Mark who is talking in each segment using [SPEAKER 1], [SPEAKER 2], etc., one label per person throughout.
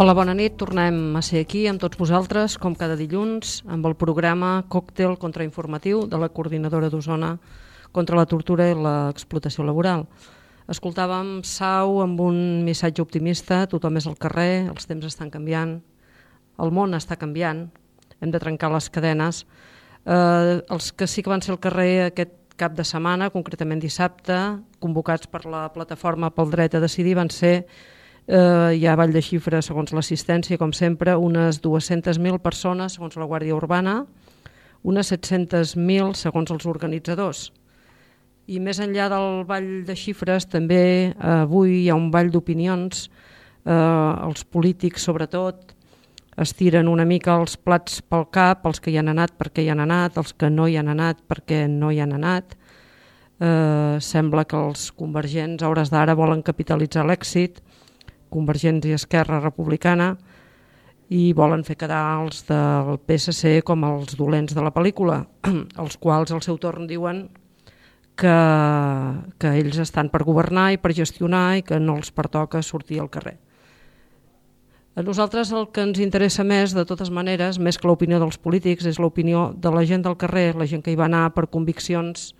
[SPEAKER 1] Hola, bona nit. Tornem a ser aquí amb tots vosaltres, com cada dilluns, amb el programa Còctel Contrainformatiu de la Coordinadora d'Osona contra la tortura i l'explotació laboral. Escoltàvem Sau amb un missatge optimista, tothom és al carrer, els temps estan canviant, el món està canviant, hem de trencar les cadenes. Eh, els que sí que van ser al carrer aquest cap de setmana, concretament dissabte, convocats per la plataforma pel dret a decidir, van ser eh, hi ha ball de xifres segons l'assistència, com sempre, unes 200.000 persones segons la Guàrdia Urbana, unes 700.000 segons els organitzadors. I més enllà del ball de xifres, també eh, avui hi ha un ball d'opinions, eh, els polítics sobretot es tiren una mica els plats pel cap, els que hi han anat perquè hi han anat, els que no hi han anat perquè no hi han anat. Eh, sembla que els convergents a hores d'ara volen capitalitzar l'èxit, Convergents i Esquerra Republicana i volen fer quedar els del PSC com els dolents de la pel·lícula, els quals al seu torn diuen que, que ells estan per governar i per gestionar i que no els pertoca sortir al carrer. A nosaltres el que ens interessa més, de totes maneres, més que l'opinió dels polítics, és l'opinió de la gent del carrer, la gent que hi va anar per conviccions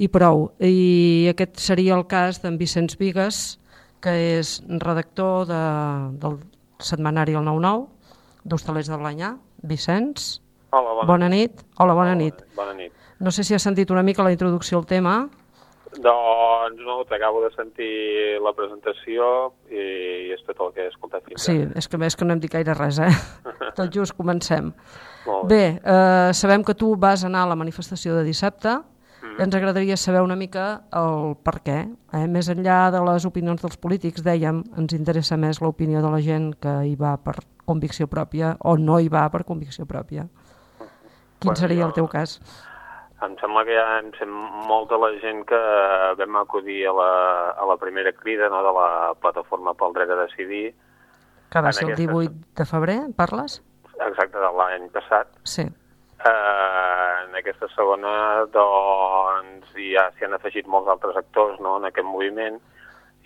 [SPEAKER 1] i prou. I aquest seria el cas d'en Vicenç Vigues, que és redactor de, del setmanari El 9-9, d'Hostalers de Blanyà. Vicenç,
[SPEAKER 2] Hola, bona,
[SPEAKER 1] bona nit. Hola, bona nit.
[SPEAKER 2] Bona nit.
[SPEAKER 1] No sé si has sentit una mica la introducció al tema.
[SPEAKER 2] Doncs no, t'acabo de sentir la presentació i, i és tot el que he escoltat fins
[SPEAKER 1] Sí, és que, és que no hem dit gaire res, eh? Tot just comencem.
[SPEAKER 2] Molt bé.
[SPEAKER 1] Bé, eh, sabem que tu vas anar a la manifestació de dissabte ens agradaria saber una mica el per què. Eh? Més enllà de les opinions dels polítics, dèiem, ens interessa més l'opinió de la gent que hi va per convicció pròpia o no hi va per convicció pròpia. Quin
[SPEAKER 2] Bueno,
[SPEAKER 1] seria
[SPEAKER 2] jo-
[SPEAKER 1] el teu cas?
[SPEAKER 2] Em sembla que ja em sent molta la gent que vam acudir a la, a la primera crida no, de la plataforma pel dret a decidir,
[SPEAKER 1] Que va
[SPEAKER 2] en
[SPEAKER 1] ser el
[SPEAKER 2] aquesta-
[SPEAKER 1] 18 de febrer, parles?
[SPEAKER 2] exacte de l'any passat.
[SPEAKER 1] Sí.
[SPEAKER 2] Eh, en aquesta segona, doncs, ja s'hi han afegit molts altres actors no, en aquest moviment.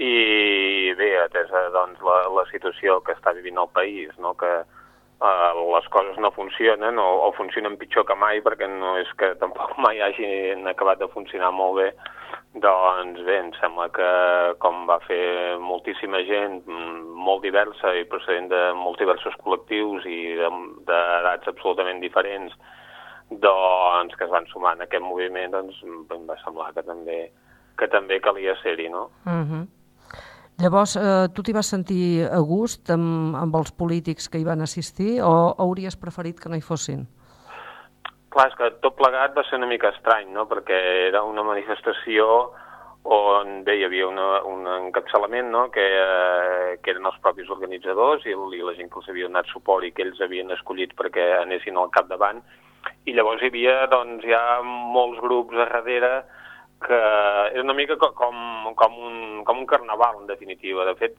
[SPEAKER 2] I bé, atesa doncs, la, la situació que està vivint el país, no, que eh, les coses no funcionen o, o funcionen pitjor que mai perquè no és que tampoc mai hagin acabat de funcionar molt bé, doncs bé, em sembla que com va fer moltíssima gent, mm, molt diversa i procedent de molts diversos col·lectius i de- d'edats absolutament diferents, doncs que es van sumar en aquest moviment, doncs em va semblar que també que també calia ser-hi, no?
[SPEAKER 1] Uh -huh. Llavors, eh, tu t'hi vas sentir a gust amb, amb els polítics que hi van assistir o hauries preferit que no hi fossin?
[SPEAKER 2] Clar, és que tot plegat va ser una mica estrany, no?, perquè era una manifestació on bé, hi havia una, un encapçalament no? que, eh, que eren els propis organitzadors i, i la gent que els havia donat suport i que ells havien escollit perquè anessin al capdavant i llavors hi havia doncs, ja molts grups a darrere que era una mica co- com, com, un, com un carnaval, en definitiva. De fet,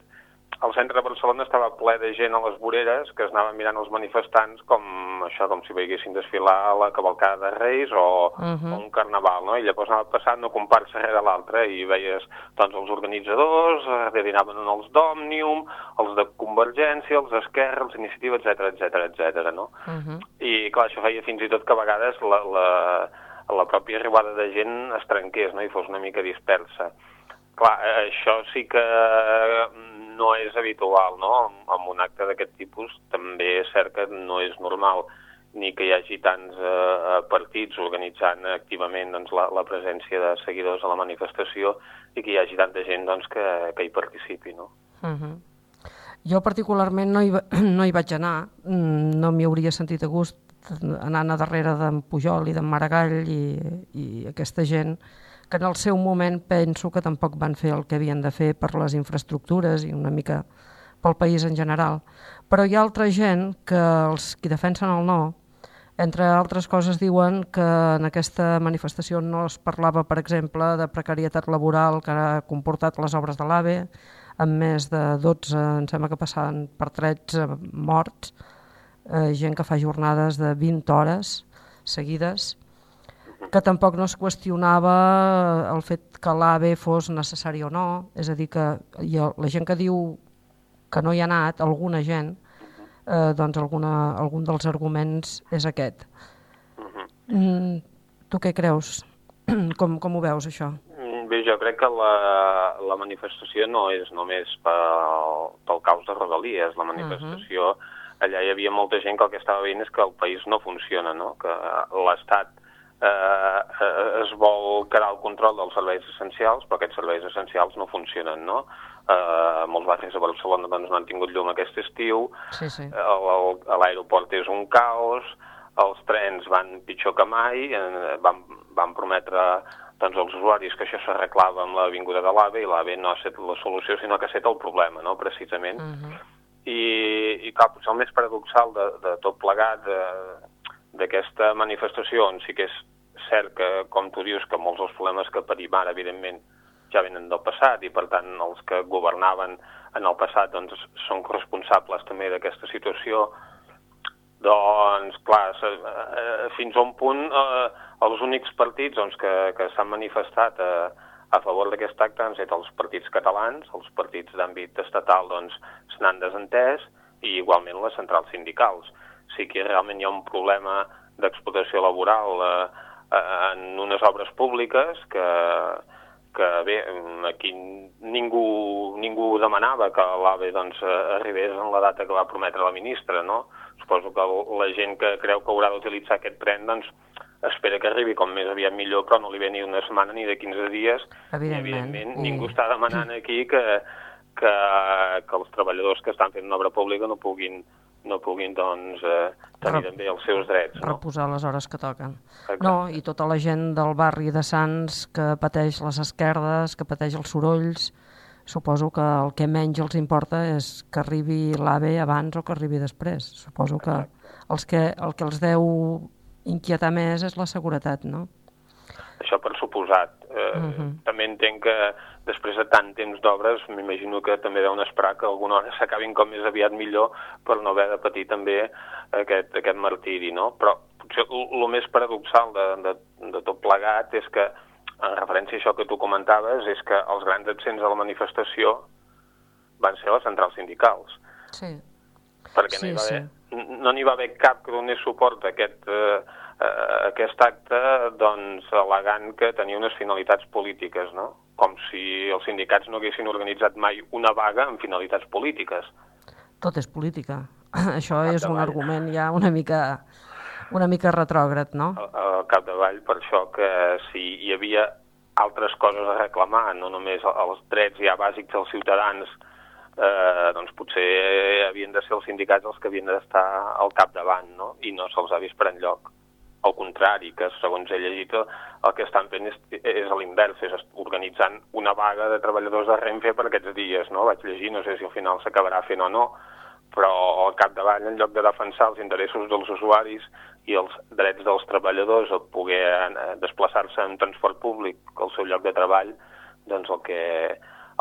[SPEAKER 2] el centre de Barcelona estava ple de gent a les voreres que es anaven mirant els manifestants com això, com si veiessin desfilar a la cavalcada de Reis o, uh
[SPEAKER 1] Mhm.
[SPEAKER 2] -huh. o un carnaval, no? I llavors anava passant una comparsa darrere l'altra i veies doncs, els organitzadors, darrere anaven els d'Òmnium, els de Convergència, els d'Esquerra, els d'Iniciativa, etc etc etc. no?
[SPEAKER 1] Uh -huh.
[SPEAKER 2] I clar, això feia fins i tot que a vegades la, la, la pròpia arribada de gent es trenqués no? i fos una mica dispersa. Clar, eh, això sí que mm, no és habitual, no? En un acte d'aquest tipus també és cert que no és normal ni que hi hagi tants eh, partits organitzant activament doncs, la, la presència de seguidors a la manifestació i que hi hagi tanta gent doncs, que, que hi participi, no?
[SPEAKER 1] Uh -huh. Jo particularment no hi, va, no hi vaig anar, mm, no m'hi hauria sentit a gust anant a darrere d'en Pujol i d'en Maragall i, i aquesta gent que en el seu moment penso que tampoc van fer el que havien de fer per les infraestructures i una mica pel país en general. Però hi ha altra gent que els qui defensen el no, entre altres coses diuen que en aquesta manifestació no es parlava, per exemple, de precarietat laboral que ha comportat les obres de l'AVE, amb més de 12, em sembla que passaven per 13 morts, eh, gent que fa jornades de 20 hores seguides, que tampoc no es qüestionava el fet que l'AVE fos necessari o no, és a dir, que la gent que diu que no hi ha anat, alguna gent, eh, doncs alguna, algun dels arguments és aquest. -huh. mm, tu què creus? com, com ho veus, això?
[SPEAKER 2] Mm, bé, jo crec que la, la manifestació no és només pel, pel caus de Rodalies. La manifestació, uh -huh. allà hi havia molta gent que el que estava veient és que el país no funciona, no? que l'Estat eh, eh, es vol quedar al control dels serveis essencials, però aquests serveis essencials no funcionen, no? Eh, molts barris de Barcelona doncs, no han tingut llum aquest estiu,
[SPEAKER 1] sí, sí.
[SPEAKER 2] l'aeroport és un caos, els trens van pitjor que mai, eh, van, van prometre doncs, als usuaris que això s'arreglava amb l'avinguda de l'AVE i l'AVE no ha estat la solució, sinó que ha estat el problema, no?, precisament. Uh -huh. I, i clar, potser el més paradoxal de, de tot plegat d'aquesta manifestació, on sí que és cert que, com tu dius, que molts dels problemes que patim ara, evidentment, ja venen del passat i, per tant, els que governaven en el passat doncs, són responsables també d'aquesta situació, doncs, clar, eh, fins a un punt eh, els únics partits doncs, que, que s'han manifestat a, a favor d'aquest acte han estat els partits catalans, els partits d'àmbit estatal doncs, se n'han desentès i igualment les centrals sindicals. Sí que realment hi ha un problema d'explotació laboral eh, eh, en unes obres públiques que, que bé, aquí ningú, ningú demanava que l'AVE doncs, arribés en la data que va prometre la ministra, no? Suposo que la gent que creu que haurà d'utilitzar aquest tren, doncs, espera que arribi com més aviat millor, però no li ve ni una setmana ni de 15 dies.
[SPEAKER 1] Evidentment.
[SPEAKER 2] I, evidentment, I... ningú està demanant aquí que, que, que els treballadors que estan fent una obra pública no puguin no puguin doncs, eh, tenir Rep també els seus drets. No?
[SPEAKER 1] Reposar les hores que toquen. Exacte. No, i tota la gent del barri de Sants que pateix les esquerdes, que pateix els sorolls, suposo que el que menys els importa és que arribi l'AVE abans o que arribi després. Suposo que els que, el que els deu inquietar més és la seguretat, no?
[SPEAKER 2] Això per suposat. Eh, uh mhm. -huh. També entenc que després de tant temps d'obres, m'imagino que també deuen esperar que alguna hora s'acabin com més aviat millor per no haver de patir també aquest, aquest martiri, no? Però potser el més paradoxal de, de, de tot plegat és que, en referència a això que tu comentaves, és que els grans accents de la manifestació van ser les centrals sindicals.
[SPEAKER 1] Sí.
[SPEAKER 2] Perquè
[SPEAKER 1] sí,
[SPEAKER 2] no hi va haver...
[SPEAKER 1] Sí
[SPEAKER 2] no n'hi va haver cap que donés suport a aquest, eh, a aquest acte doncs, al·legant que tenia unes finalitats polítiques, no? com si els sindicats no haguessin organitzat mai una vaga amb finalitats polítiques.
[SPEAKER 1] Tot és política. Això és un argument ja una mica, una mica retrògrad, no?
[SPEAKER 2] Al capdavall, per això que si hi havia altres coses a reclamar, no només els drets ja bàsics dels ciutadans, eh, doncs potser havien de ser els sindicats els que havien d'estar al capdavant, no? i no se'ls ha vist per enlloc. Al contrari, que segons he llegit, el que estan fent és, és a l'invers, és organitzant una vaga de treballadors de Renfe per aquests dies, no? Vaig llegir, no sé si al final s'acabarà fent o no, però al capdavall, en lloc de defensar els interessos dels usuaris i els drets dels treballadors a poder eh, desplaçar-se en transport públic al seu lloc de treball, doncs el que,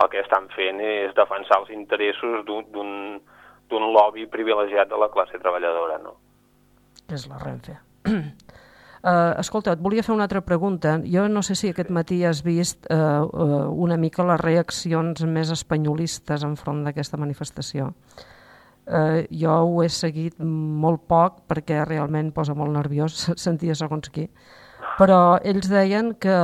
[SPEAKER 2] el que estan fent és defensar els interessos d'un lobby privilegiat de la classe treballadora, no?
[SPEAKER 1] És la Renfe. Uh, escolta, et volia fer una altra pregunta. Jo no sé si aquest matí has vist uh, uh, una mica les reaccions més espanyolistes enfront d'aquesta manifestació. Uh, jo ho he seguit molt poc perquè realment posa molt nerviós sentir segons qui, però ells deien que,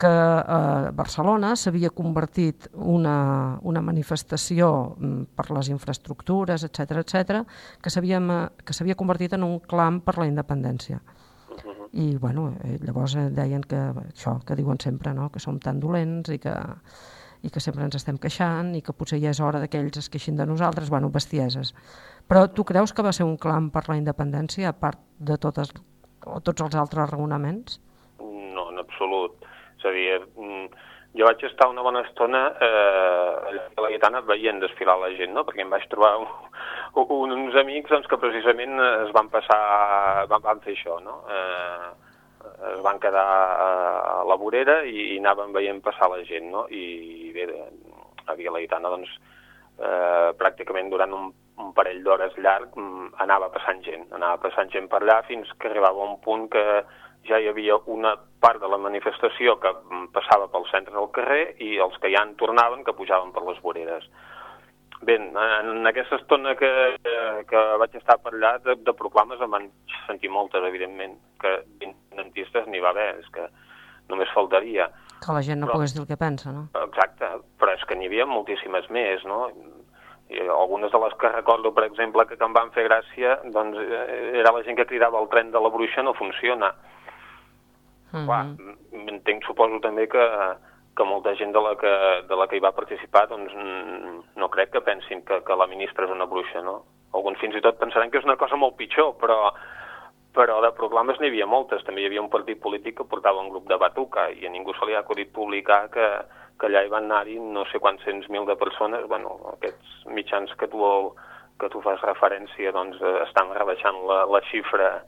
[SPEAKER 1] que a eh, Barcelona s'havia convertit una, una manifestació mm, per les infraestructures, etc etc, que s'havia convertit en un clam per la independència. I bueno, eh, llavors eh, deien que això que diuen sempre, no? que som tan dolents i que, i que sempre ens estem queixant i que potser ja és hora que ells es queixin de nosaltres, bueno, bestieses. Però tu creus que va ser un clam per la independència, a part de totes, tots els altres raonaments?
[SPEAKER 2] No, en absolut és a dir, mm, jo vaig estar una bona estona eh, a la Guitana veient desfilar la gent, no? perquè em vaig trobar un, un, uns amics doncs, que precisament es van passar, van, van fer això, no? Eh, es van quedar a la vorera i, i anaven veient passar la gent, no? I bé, a Via Laietana, doncs, eh, pràcticament durant un, un parell d'hores llarg mm, anava passant gent, anava passant gent per allà fins que arribava un punt que ja hi havia una part de la manifestació que passava pel centre del carrer i els que ja en tornaven que pujaven per les voreres. Bé, en aquesta estona que, que vaig estar per allà de, de proclames em van sentir moltes, evidentment, que independentistes n'hi va haver, és que només faltaria.
[SPEAKER 1] Que la gent no
[SPEAKER 2] Però-
[SPEAKER 1] pogués dir el que pensa, no?
[SPEAKER 2] Exacte, però és que n'hi havia moltíssimes més, no? I algunes de les que recordo, per exemple, que, que em van fer gràcia, doncs eh, era la gent que cridava el tren de la bruixa no funciona.
[SPEAKER 1] Mhm.
[SPEAKER 2] Clar, m- entenc, suposo també que, que molta gent de la que, de la que hi va participar doncs, no crec que pensin que, que la ministra és una bruixa, no? Alguns fins i tot pensaran que és una cosa molt pitjor, però, però de proclames n'hi havia moltes. També hi havia un partit polític que portava un grup de batuca i a ningú se li ha acudit publicar que, que allà hi van anar-hi no sé quants cents mil de persones. Bueno, aquests mitjans que tu, que tu fas referència doncs, estan rebaixant la, la xifra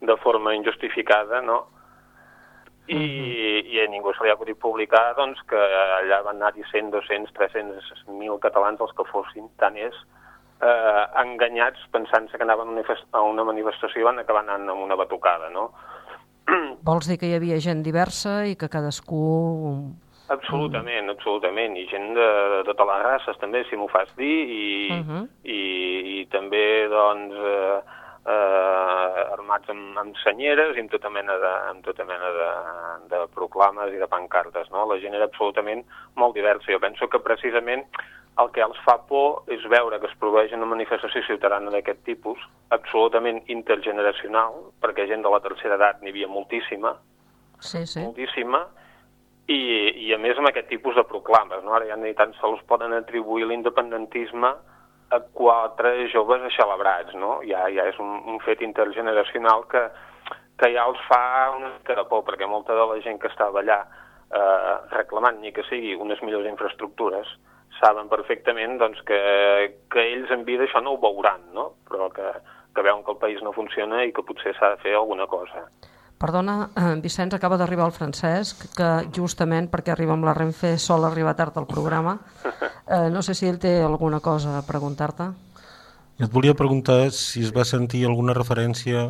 [SPEAKER 2] de forma injustificada, no? I, i a ningú se li ha acudit publicar doncs, que allà van anar-hi 100, 200, 300, 1.000 catalans, els que fossin, tant és, eh, enganyats pensant-se que anaven a una manifestació i van acabar anant amb una batucada, no?
[SPEAKER 1] Vols dir que hi havia gent diversa i que cadascú...
[SPEAKER 2] Absolutament, absolutament, i gent de, de totes les races també, si m'ho fas dir, i,
[SPEAKER 1] Mhm.
[SPEAKER 2] i, i també, doncs, eh, eh, armats amb, amb senyeres i amb tota mena, de, amb tota mena de, de proclames i de pancartes, no? La gent era absolutament molt diversa. Jo penso que precisament el que els fa por és veure que es produeix una manifestació ciutadana d'aquest tipus, absolutament intergeneracional, perquè gent de la tercera edat n'hi havia moltíssima,
[SPEAKER 1] Sí, sí.
[SPEAKER 2] moltíssima, i, i a més amb aquest tipus de proclames. No? Ara ja ni tan sols poden atribuir l'independentisme a quatre joves aixelebrats. No? Ja, ja és un, un fet intergeneracional que, que ja els fa una mica de por, perquè molta de la gent que estava allà eh, reclamant ni que sigui unes millors infraestructures saben perfectament doncs, que, que ells en vida això no ho veuran, no? però que, que veuen que el país no funciona i que potser s'ha de fer alguna cosa.
[SPEAKER 1] Perdona, eh, Vicenç, acaba d'arribar el Francesc, que justament perquè arriba amb la Renfe sol arribar tard al programa. Eh, no sé si ell té alguna cosa a preguntar-te.
[SPEAKER 3] I et volia preguntar si es va sentir alguna referència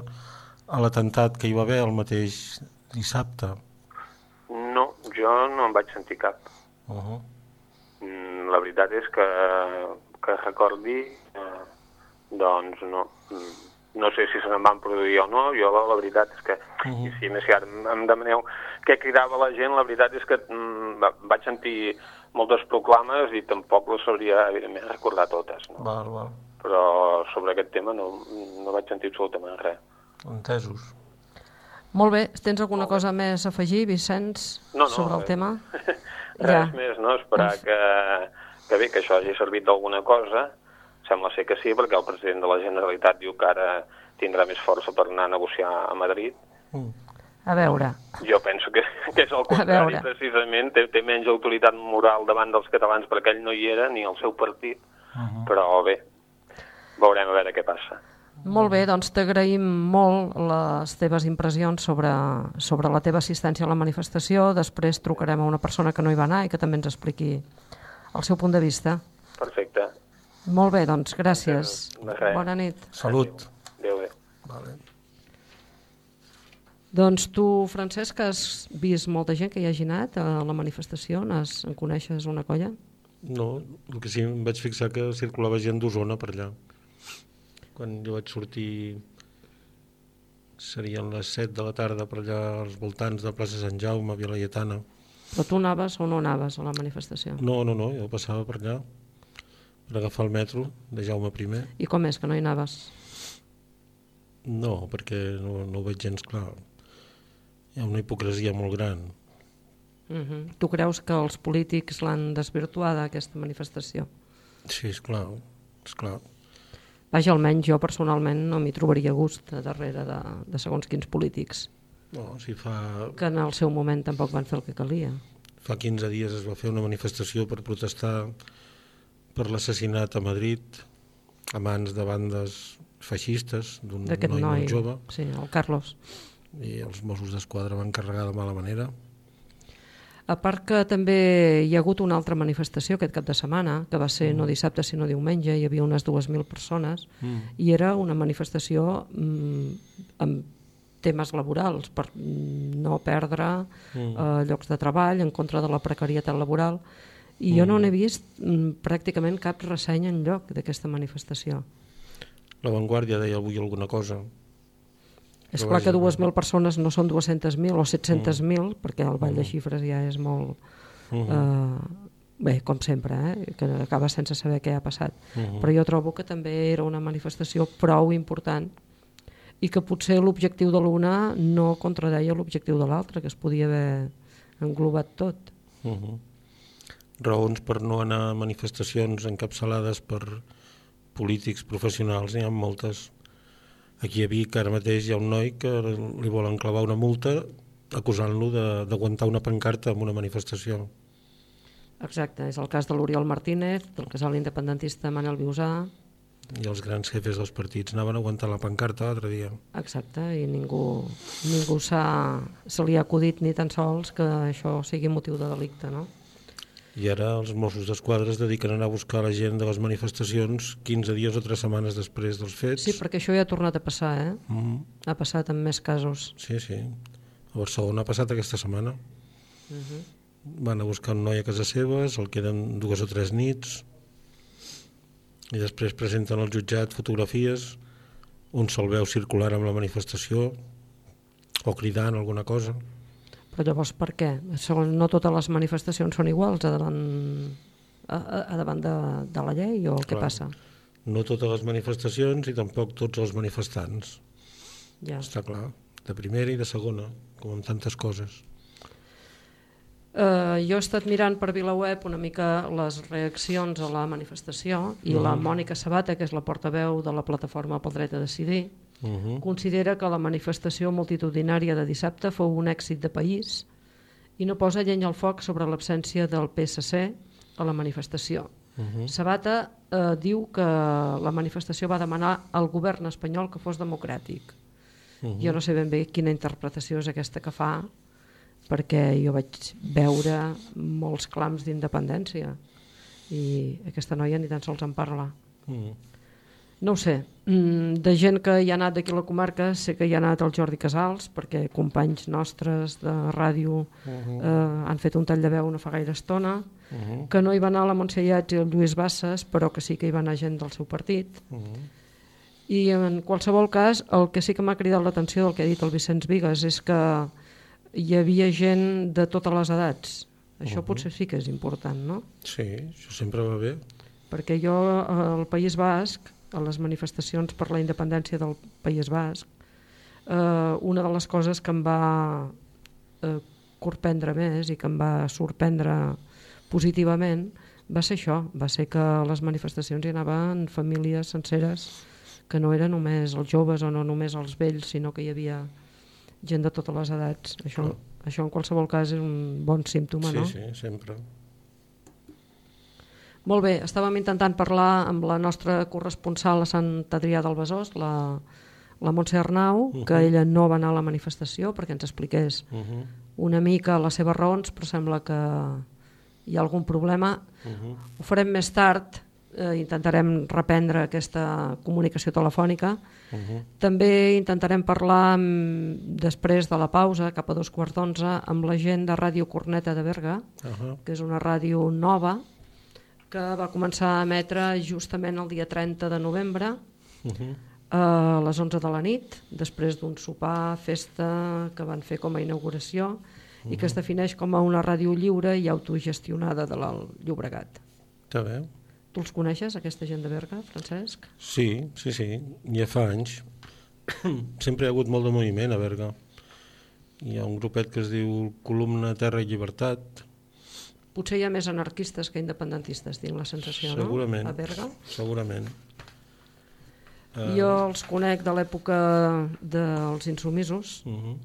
[SPEAKER 3] a l'atemptat que hi va haver el mateix dissabte.
[SPEAKER 2] No, jo no en vaig sentir cap.
[SPEAKER 3] Uh -huh.
[SPEAKER 2] Mm, La veritat és que, que recordi, eh, doncs no. No sé si se n'en van produir o no, jo la, la veritat és que, uh -huh. si més si ara em, em demaneu què cridava la gent, la veritat és que mm, va- vaig sentir moltes proclames i tampoc les sabria, evidentment, recordar totes, no?
[SPEAKER 3] Val, val.
[SPEAKER 2] Però sobre aquest tema no, no vaig sentir absolutament res.
[SPEAKER 3] Entesos.
[SPEAKER 1] Molt bé, tens alguna cosa més a afegir, Vicenç,
[SPEAKER 2] No, no,
[SPEAKER 1] sobre el
[SPEAKER 2] eh,
[SPEAKER 1] tema?
[SPEAKER 2] Res més, no? Esperar que, que bé, que això hagi servit d'alguna cosa. Sembla ser que sí, perquè el president de la Generalitat diu que ara tindrà més força per anar a negociar a Madrid.
[SPEAKER 3] Mm.
[SPEAKER 1] A veure,
[SPEAKER 2] Jo penso que, que és el contrari, precisament. Té, té menys autoritat moral davant dels catalans perquè ell no hi era, ni el seu partit.
[SPEAKER 3] Uh -huh.
[SPEAKER 2] Però bé, veurem a veure què passa.
[SPEAKER 1] molt bé, doncs t'agraïm molt les teves impressions sobre, sobre la teva assistència a la manifestació. Després trucarem a una persona que no hi va anar i que també ens expliqui el seu punt de vista.
[SPEAKER 2] Perfecte.
[SPEAKER 1] Molt bé, doncs gràcies.
[SPEAKER 2] De res.
[SPEAKER 1] Bona nit.
[SPEAKER 3] Salut.
[SPEAKER 2] Adéu, adéu.
[SPEAKER 3] Vale.
[SPEAKER 1] Doncs tu, Francesc, has vist molta gent que hi hagi anat a la manifestació? N'has- En coneixes una colla?
[SPEAKER 3] No, el que sí em vaig fixar que circulava gent d'Osona per allà. Quan jo vaig sortir serien les 7 de la tarda per allà als voltants de plaça Sant Jaume, Vila Lletana.
[SPEAKER 1] Però tu anaves o no anaves a la manifestació?
[SPEAKER 3] No, no, no, jo passava per allà per agafar el metro de Jaume I.
[SPEAKER 1] I com és que no hi anaves?
[SPEAKER 3] No, perquè no, no ho veig gens clar. Hi ha una hipocresia molt gran.
[SPEAKER 1] Uh -huh. Tu creus que els polítics l'han desvirtuada, aquesta manifestació?
[SPEAKER 3] Sí, és clar, és clar.
[SPEAKER 1] Vaja, almenys jo personalment no m'hi trobaria gust a darrere de, de segons quins polítics,
[SPEAKER 3] No, si fa,
[SPEAKER 1] que en el seu moment tampoc van fer el que calia.
[SPEAKER 3] fa 15 dies es va fer una manifestació per protestar per l'assassinat a Madrid a mans de bandes feixistes d'un noi,
[SPEAKER 1] noi,
[SPEAKER 3] molt jove
[SPEAKER 1] sí, el Carlos.
[SPEAKER 3] i els Mossos d'Esquadra van carregar de mala manera.
[SPEAKER 1] A part que també hi ha hagut una altra manifestació aquest cap de setmana, que va ser no dissabte sinó diumenge, hi havia unes 2.000 persones,
[SPEAKER 3] Mm.
[SPEAKER 1] i era una manifestació mm, amb temes laborals, per mm, no perdre
[SPEAKER 3] Mm.
[SPEAKER 1] eh, llocs de treball, en contra de la precarietat laboral, I jo no n'he vist mm, pràcticament cap ressenya en lloc d'aquesta manifestació.
[SPEAKER 3] La Vanguardia deia avui alguna cosa.
[SPEAKER 1] És
[SPEAKER 3] Però
[SPEAKER 1] clar que
[SPEAKER 3] vaja.
[SPEAKER 1] 2.000 persones no són 200.000 o 700.000, perquè el ball de xifres ja és molt... eh, bé, com sempre, eh, que acaba sense saber què ha passat. Però jo trobo que també era una manifestació prou important i que potser l'objectiu de l'una no contradeia l'objectiu de l'altra, que es podia haver englobat tot.
[SPEAKER 3] Uh. Raons per no anar a manifestacions encapçalades per polítics professionals, n'hi ha moltes. Aquí a Vic ara mateix hi ha un noi que li volen clavar una multa acusant-lo de- d'aguantar una pancarta en una manifestació.
[SPEAKER 1] Exacte, és el cas de l'Oriol Martínez, del casal independentista Manel Viusà,
[SPEAKER 3] I els grans jefes dels partits anaven a aguantar la pancarta l'altre dia.
[SPEAKER 1] exacte, i ningú, ningú se li ha acudit ni tan sols que això sigui motiu de delicte, no?
[SPEAKER 3] I ara els Mossos d'Esquadra es dediquen a anar a buscar la gent de les manifestacions 15 dies o 3 setmanes després dels fets.
[SPEAKER 1] Sí, perquè això ja ha tornat a passar, eh?
[SPEAKER 3] Mm,
[SPEAKER 1] Ha passat en més casos.
[SPEAKER 3] sí, sí. A Barcelona ha passat aquesta setmana. Van a buscar un noi a casa seves, el queden dues o tres nits, i després presenten al jutjat fotografies on se'l veu circular amb la manifestació o cridant alguna cosa.
[SPEAKER 1] Però llavors per què? Segons no totes les manifestacions són iguals a davant, a, a, davant de, de la llei o què
[SPEAKER 3] Clar.
[SPEAKER 1] passa?
[SPEAKER 3] No totes les manifestacions i tampoc tots els manifestants,
[SPEAKER 1] Ja.
[SPEAKER 3] està clar, de primera i de segona, com en tantes coses.
[SPEAKER 1] Uh, jo he estat mirant per VilaWeb una mica les reaccions a la manifestació i la Mònica Sabata, que és la portaveu de la plataforma pel dret a decidir,
[SPEAKER 3] Uh -huh.
[SPEAKER 1] considera que la manifestació multitudinària de dissabte fou un èxit de país i no posa llenya al foc sobre l'absència del PSC a la manifestació. Uh -huh. Sabata eh, diu que la manifestació va demanar al govern espanyol que fos democràtic. Uh -huh. Jo no sé ben bé quina interpretació és aquesta que fa, perquè jo vaig veure molts clams d'independència i aquesta noia ni tan sols en parla.
[SPEAKER 3] Uh -huh.
[SPEAKER 1] No ho sé, mm, de gent que hi ha anat d'aquí a la comarca, sé que hi ha anat el Jordi Casals, perquè companys nostres de ràdio eh, han fet un tall de veu no fa gaire estona, que no hi va anar la Montse Iats i el Lluís Bassas, però que sí que hi va anar gent del seu partit. I en qualsevol cas, el que sí que m'ha cridat l'atenció del que ha dit el Vicenç Vigues és que hi havia gent de totes les edats. Això potser sí que és important, no?
[SPEAKER 3] Sí, això sempre va bé.
[SPEAKER 1] perquè jo eh, al País Basc, a les manifestacions per la independència del País Basc, eh, una de les coses que em va eh, corprendre més i que em va sorprendre positivament va ser això, va ser que a les manifestacions hi anaven famílies senceres que no eren només els joves o no només els vells, sinó que hi havia gent de totes les edats. Això, això en qualsevol cas és un bon símptoma,
[SPEAKER 3] sí,
[SPEAKER 1] no?
[SPEAKER 3] sí, sempre.
[SPEAKER 1] Molt bé, estàvem intentant parlar amb la nostra corresponsal a Sant Adrià del Besòs, la, la Montse Arnau, que ella no va anar a la manifestació perquè ens expliqués
[SPEAKER 3] Uh -huh.
[SPEAKER 1] una mica les seves raons, però sembla que hi ha algun problema.
[SPEAKER 3] Uh -huh.
[SPEAKER 1] Ho farem més tard, eh, intentarem reprendre aquesta comunicació telefònica.
[SPEAKER 3] Uh -huh.
[SPEAKER 1] També intentarem parlar amb, després de la pausa, cap a dos quarts d'onze, amb la gent de Ràdio Corneta de Berga,
[SPEAKER 3] Uh -huh.
[SPEAKER 1] que és una ràdio nova que va començar a emetre justament el dia 30 de novembre
[SPEAKER 3] Uh -huh.
[SPEAKER 1] a les 11 de la nit, després d'un sopar, festa que van fer com a inauguració i que es defineix com a una ràdio lliure i autogestionada de l'Alt Llobregat.
[SPEAKER 3] Està bé.
[SPEAKER 1] Tu els coneixes, aquesta gent de Berga, Francesc?
[SPEAKER 3] Sí, sí, sí, ja fa anys. Sempre hi ha hagut molt de moviment a Berga. Hi ha un grupet que es diu Columna Terra i Llibertat.
[SPEAKER 1] Potser hi ha més anarquistes que independentistes, tinc la sensació,
[SPEAKER 3] Segurament.
[SPEAKER 1] no? A Berga.
[SPEAKER 3] Segurament. Eh,
[SPEAKER 1] Jo els conec de l'època dels insumisos,
[SPEAKER 3] Uh -huh.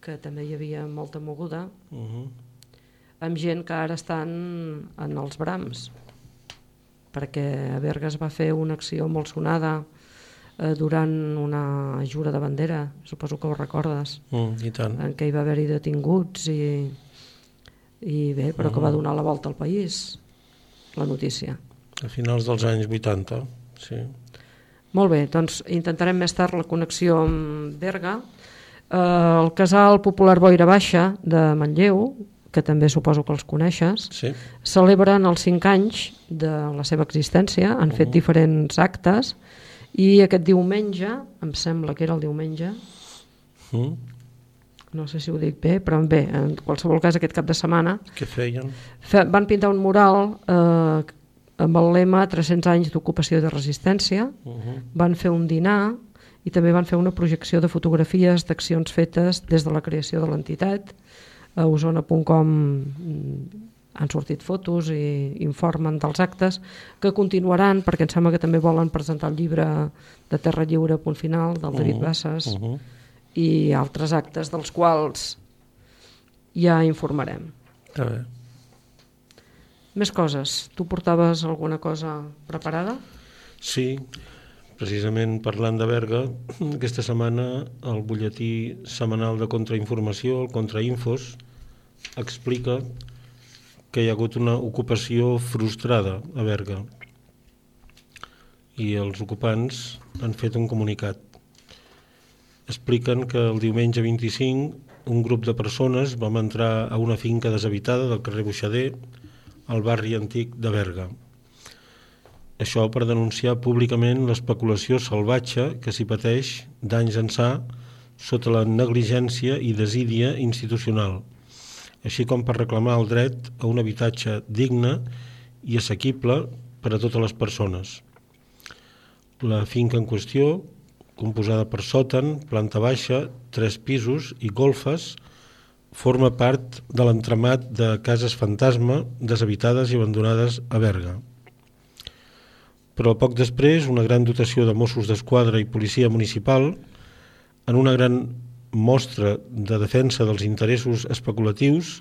[SPEAKER 1] que també hi havia molta moguda,
[SPEAKER 3] Uh -huh.
[SPEAKER 1] amb gent que ara estan en els brams perquè a Berga es va fer una acció molt sonada eh, durant una jura de bandera, suposo que ho recordes,
[SPEAKER 3] Mm, I tant.
[SPEAKER 1] en què hi va haver-hi detinguts i, i bé, però que va donar la volta al país, la notícia.
[SPEAKER 3] A finals dels anys 80, sí.
[SPEAKER 1] Molt bé, doncs intentarem més tard la connexió amb Berga. Eh, el casal popular Boira Baixa de Manlleu, que també suposo que els coneixes,
[SPEAKER 3] Sí.
[SPEAKER 1] celebren els 5 anys de la seva existència, han fet diferents actes, i aquest diumenge, em sembla que era el diumenge,
[SPEAKER 3] Mm?
[SPEAKER 1] No sé si ho dic bé, però bé, en qualsevol cas aquest cap de setmana,
[SPEAKER 3] Què feien?
[SPEAKER 1] fe, van pintar un mural eh, amb el lema 300 anys d'ocupació i de resistència,
[SPEAKER 3] Uh -huh.
[SPEAKER 1] van fer un dinar i també van fer una projecció de fotografies d'accions fetes des de la creació de l'entitat. A osona.com mm, han sortit fotos i informen dels actes que continuaran perquè em sembla que també volen presentar el llibre de Terra Lliure, punt final, del David Bassas
[SPEAKER 3] Uh -huh.
[SPEAKER 1] I altres actes dels quals ja informarem.
[SPEAKER 3] Està bé.
[SPEAKER 1] Més coses. Tu portaves alguna cosa preparada?
[SPEAKER 3] Sí, precisament parlant de Berga, aquesta setmana el butlletí setmanal de contrainformació, el Contrainfos, explica que hi ha hagut una ocupació frustrada a Berga i els ocupants han fet un comunicat. Expliquen que el diumenge 25 un grup de persones vam entrar a una finca deshabitada del carrer Buixader al barri antic de Berga. Això per denunciar públicament l'especulació salvatge que s'hi pateix d'anys ençà sota la negligència i desídia institucional, així com per reclamar el dret a un habitatge digne i assequible per a totes les persones. La finca en qüestió, composada per sòtan, planta baixa, tres pisos i golfes, forma part de l'entramat de cases fantasma deshabitades i abandonades a Berga. Però poc després una gran dotació de Mossos d'Esquadra i policia municipal en una gran mostra de defensa dels interessos especulatius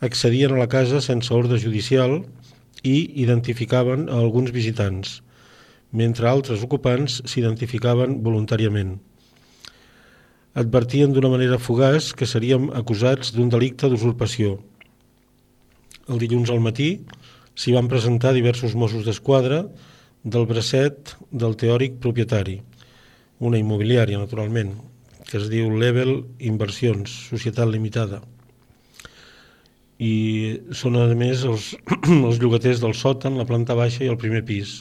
[SPEAKER 3] accedien a la casa sense ordre judicial i identificaven alguns visitants, mentre altres ocupants s'identificaven voluntàriament. Advertien d'una manera fugaç que seríem acusats d'un delicte d'usurpació. El dilluns al matí s'hi van presentar diversos Mossos d'Esquadra del bracet del teòric propietari, una immobiliària, naturalment, que es diu Level Inversions, Societat Limitada. I són, a més, els, els llogaters del sòtan, la planta baixa i el primer pis.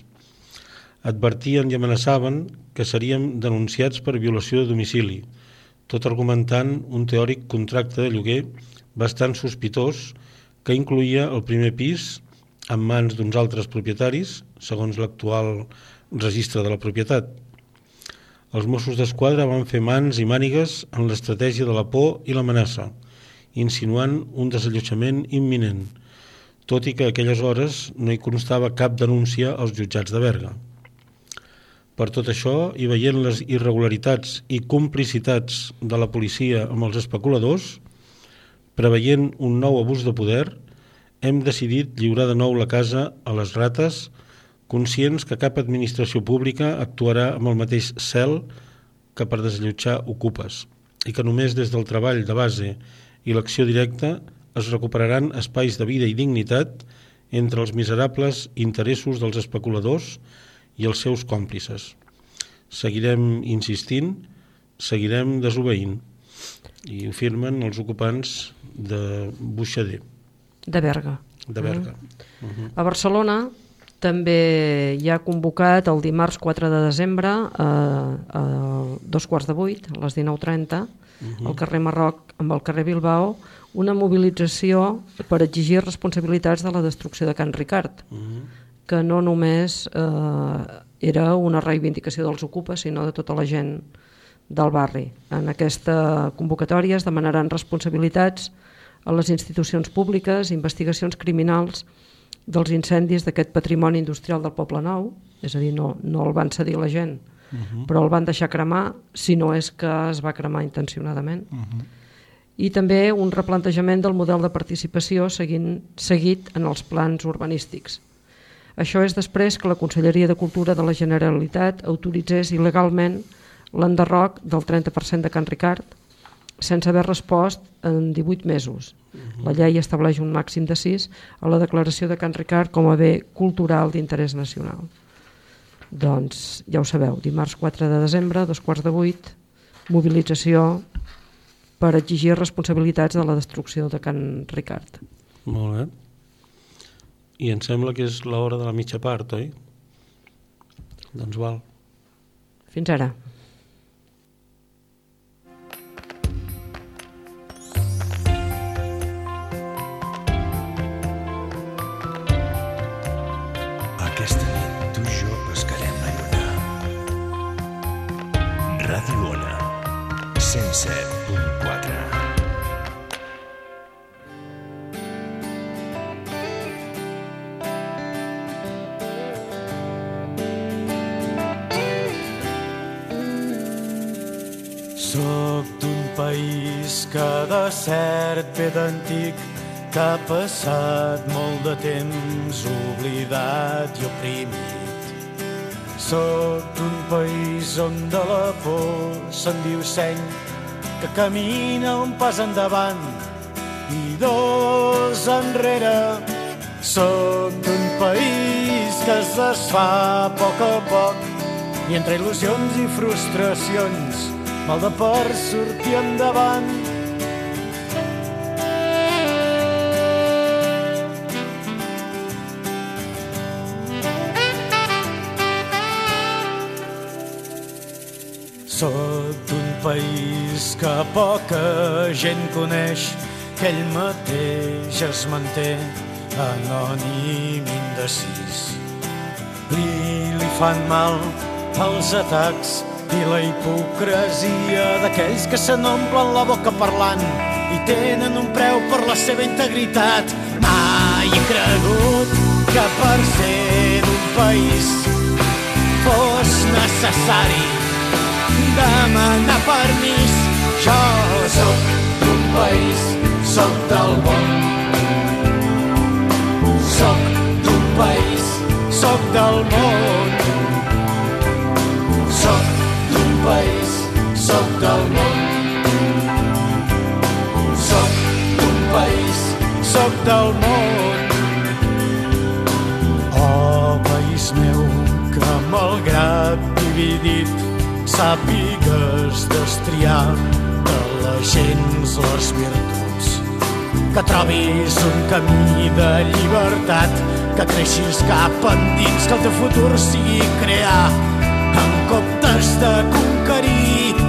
[SPEAKER 3] Advertien i amenaçaven que seríem denunciats per violació de domicili, tot argumentant un teòric contracte de lloguer bastant sospitós que incluïa el primer pis en mans d'uns altres propietaris, segons l'actual registre de la propietat. Els Mossos d'Esquadra van fer mans i mànigues en l'estratègia de la por i l'amenaça, insinuant un desallotjament imminent, tot i que aquelles hores no hi constava cap denúncia als jutjats de Berga. Per tot això, i veient les irregularitats i complicitats de la policia amb els especuladors, preveient un nou abús de poder, hem decidit lliurar de nou la casa a les rates, conscients que cap administració pública actuarà amb el mateix cel que per desallotjar ocupes i que només des del treball de base i l'acció directa es recuperaran espais de vida i dignitat entre els miserables interessos dels especuladors i els seus còmplices. Seguirem insistint, seguirem desobeint i ho firmen els ocupants de Buixader,
[SPEAKER 1] De Berga.
[SPEAKER 3] de Berga.
[SPEAKER 1] A Barcelona també hi ha convocat el dimarts 4 de desembre a, a dos quarts de vuit, a les 19.30, al carrer Marroc amb el carrer Bilbao, una mobilització per exigir responsabilitats de la destrucció de Can Ricard, que no només eh, era una reivindicació dels ocupes, sinó de tota la gent del barri. En aquesta convocatòria es demanaran responsabilitats a les institucions públiques, investigacions criminals dels incendis d'aquest patrimoni industrial del Poble Nou, és a dir, no, no el van cedir la gent, uh -huh. però el van deixar cremar, si no és que es va cremar intencionadament. Uh -huh. I també un replantejament del model de participació seguint, seguit en els plans urbanístics. Això és després que la Conselleria de Cultura de la Generalitat autoritzés il·legalment l'enderroc del 30% de Can Ricard sense haver respost en 18 mesos. La llei estableix un màxim de 6 a la declaració de Can Ricard com a bé cultural d'interès nacional. Doncs ja ho sabeu, dimarts 4 de desembre, dos quarts de vuit, mobilització per exigir responsabilitats de la destrucció de Can Ricard.
[SPEAKER 3] Molt bé. I em sembla que és l'hora de la mitja part, oi? Doncs val.
[SPEAKER 1] Fins ara.
[SPEAKER 4] D'antic, que ha passat molt de temps oblidat i oprimit. Soc d'un país on de la por se'n diu seny, que camina un pas endavant i dos enrere. Soc d'un país que es desfà a poc a poc i entre il·lusions i frustracions mal de per sortir endavant. País que poca gent coneix, que ell mateix es manté anònim indecis. Li, li fan mal els atacs i la hipocresia d'aquells que se n'omplen la boca parlant i tenen un preu per la seva integritat. Mai he cregut que per ser d'un país fos necessari demanar permís. Sóc del món. Sóc d'un país, sóc del món. Sóc d'un país, sóc del món. Sóc d'un país, sóc del món. Oh, país meu, que malgrat dividit sàpigues destriar de la gens les virtuts. Que trobis un camí de llibertat, que creixis cap endins, que el teu futur sigui crear en comptes de conquerir.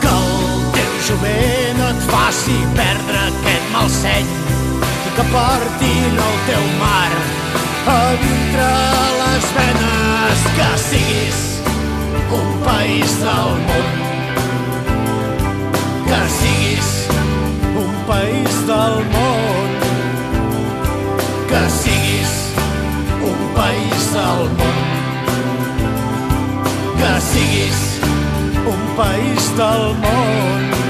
[SPEAKER 4] Que el teu jovent no et faci perdre aquest mal seny i que portin el teu mar a dintre les venes que siguis un país del món. Que siguis país del món. Que siguis un país del món. Que siguis un país del món.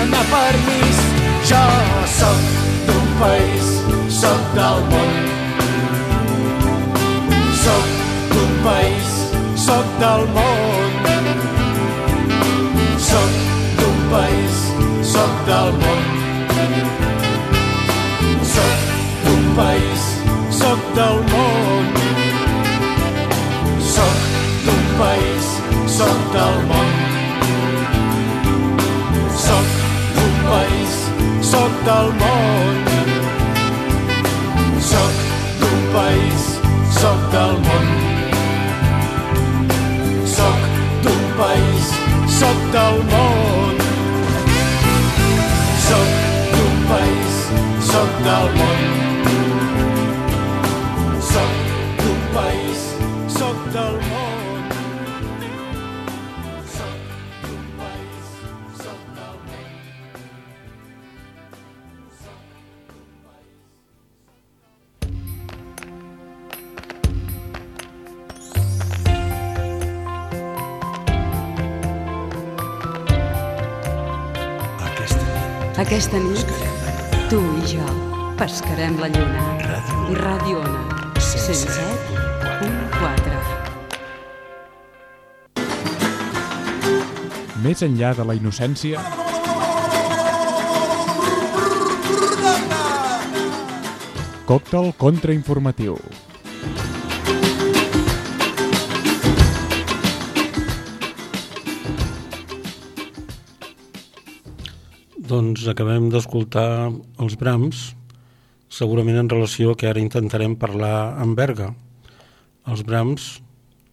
[SPEAKER 4] Demanar permís. Jo sóc d'un país, sóc del món. Sóc d'un país, sóc del món.
[SPEAKER 5] Més enllà de la innocència... Còctel contrainformatiu.
[SPEAKER 3] Doncs acabem d'escoltar els Brahms, segurament en relació que ara intentarem parlar amb Berga. Els Brahms,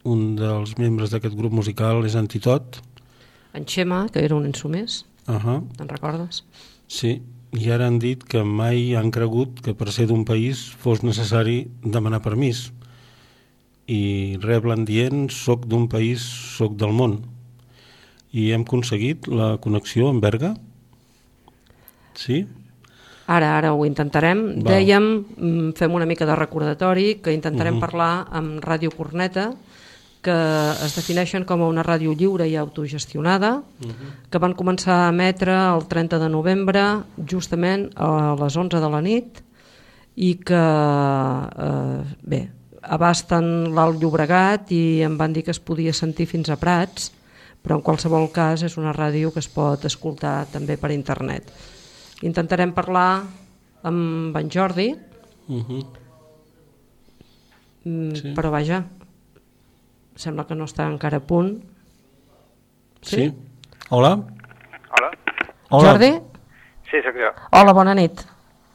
[SPEAKER 3] un dels membres d'aquest grup musical és Antitot.
[SPEAKER 1] En Xema, que era un ensumés,
[SPEAKER 3] Uh -huh.
[SPEAKER 1] te'n recordes?
[SPEAKER 3] Sí, i ara han dit que mai han cregut que per ser d'un país fos necessari demanar permís. I reblen dient, soc d'un país, soc del món. I hem aconseguit la connexió amb Berga? Sí?
[SPEAKER 1] Ara, ara ho intentarem.
[SPEAKER 3] Val.
[SPEAKER 1] Dèiem, mm, fem una mica de recordatori, que intentarem
[SPEAKER 3] Mhm.
[SPEAKER 1] parlar amb Ràdio Corneta, que es defineixen com a una ràdio lliure i autogestionada, que van començar a emetre el 30 de novembre, justament a les 11 de la nit, i que, eh, bé, abasten l'Alt Llobregat i em van dir que es podia sentir fins a Prats, però en qualsevol cas és una ràdio que es pot escoltar també per internet. Intentarem parlar amb en Jordi,
[SPEAKER 3] Uh -huh.
[SPEAKER 1] mm,
[SPEAKER 3] Sí.
[SPEAKER 1] però vaja, sembla que no està encara a punt.
[SPEAKER 3] Sí? Hola?
[SPEAKER 6] Hola?
[SPEAKER 3] Hola.
[SPEAKER 1] Jordi?
[SPEAKER 6] Sí, sóc jo.
[SPEAKER 1] Hola, bona nit.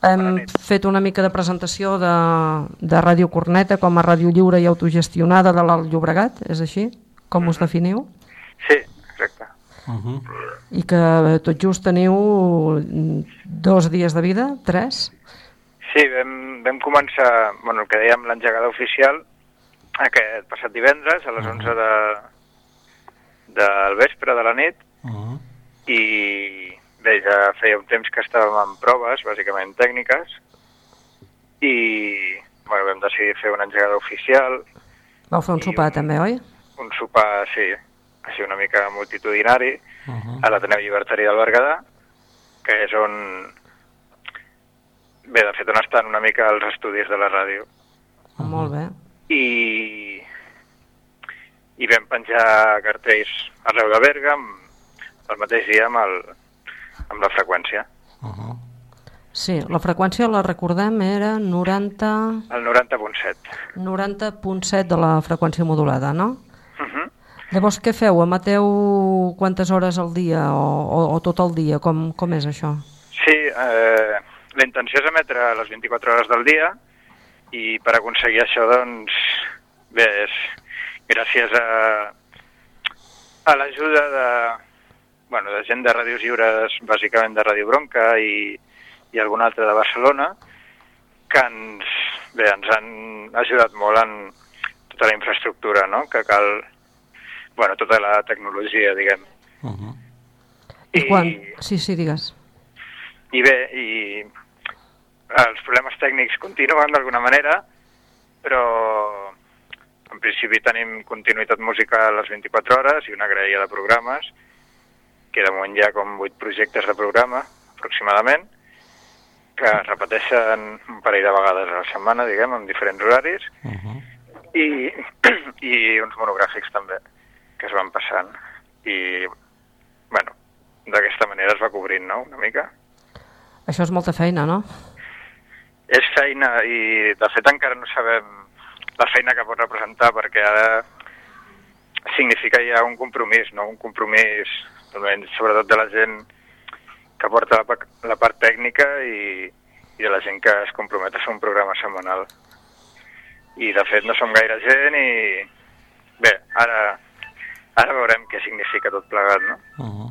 [SPEAKER 1] Hem fet una mica de presentació de, de Ràdio Corneta com a ràdio lliure i autogestionada de l'Alt Llobregat, és així? Com us definiu?
[SPEAKER 6] Sí, exacte.
[SPEAKER 3] Uh -huh.
[SPEAKER 1] I que tot just teniu mm, dos dies de vida, tres?
[SPEAKER 6] Sí, vam, vam començar, bueno, el que dèiem l'engegada oficial aquest passat divendres a les 11 de, del vespre de la nit
[SPEAKER 3] Uh -huh.
[SPEAKER 6] i bé, ja feia un temps que estàvem en proves, bàsicament tècniques, i bueno, vam decidir fer una engegada oficial,
[SPEAKER 1] Vau fer un sopar
[SPEAKER 6] un-
[SPEAKER 1] també, oi?
[SPEAKER 6] un sopar, sí, així una mica multitudinari,
[SPEAKER 3] Uh -huh.
[SPEAKER 6] a l'Ateneu Llibertari del Berguedà, que és on... Bé, de fet, on estan una mica els estudis de la ràdio.
[SPEAKER 1] Oh, molt bé.
[SPEAKER 6] I, i vam penjar cartells arreu de Berga amb, el mateix dia amb, el, amb la freqüència.
[SPEAKER 3] Uh -huh.
[SPEAKER 1] Sí, la freqüència, la recordem, era 90...
[SPEAKER 6] El 90.7.
[SPEAKER 1] 90.7 de la freqüència modulada, no?
[SPEAKER 6] Uh -huh.
[SPEAKER 1] Llavors, què feu? Emeteu quantes hores al dia o, o, o tot el dia? Com, com és això?
[SPEAKER 6] Sí, eh, la intenció és emetre les 24 hores del dia i per aconseguir això, doncs, bé, és gràcies a, a l'ajuda de, bueno, de gent de ràdios lliures, bàsicament de Ràdio Bronca i, i algun altre de Barcelona, que ens, bé, ens han ajudat molt en tota la infraestructura, no?, que cal, bueno, tota la tecnologia, diguem.
[SPEAKER 3] Uh -huh.
[SPEAKER 1] I quan... Sí, sí, digues.
[SPEAKER 6] I bé, i els problemes tècnics continuen d'alguna manera, però en principi tenim continuïtat musical a les 24 hores i una graella de programes, que de moment hi ha com 8 projectes de programa, aproximadament, que es repeteixen un parell de vegades a la setmana, diguem, en diferents horaris,
[SPEAKER 3] Uh -huh.
[SPEAKER 6] i, i uns monogràfics també, que es van passant. I, bueno, d'aquesta manera es va cobrint, no?, una mica.
[SPEAKER 1] Això és molta feina, no?
[SPEAKER 6] És feina i de fet encara no sabem la feina que pot representar perquè ara significa ja un compromís, no? un compromís almenys, sobretot de la gent que porta la, la part tècnica i, i de la gent que es compromet a fer un programa setmanal. I de fet no som gaire gent i bé, ara, ara veurem què significa tot plegat, no?
[SPEAKER 3] Uh -huh.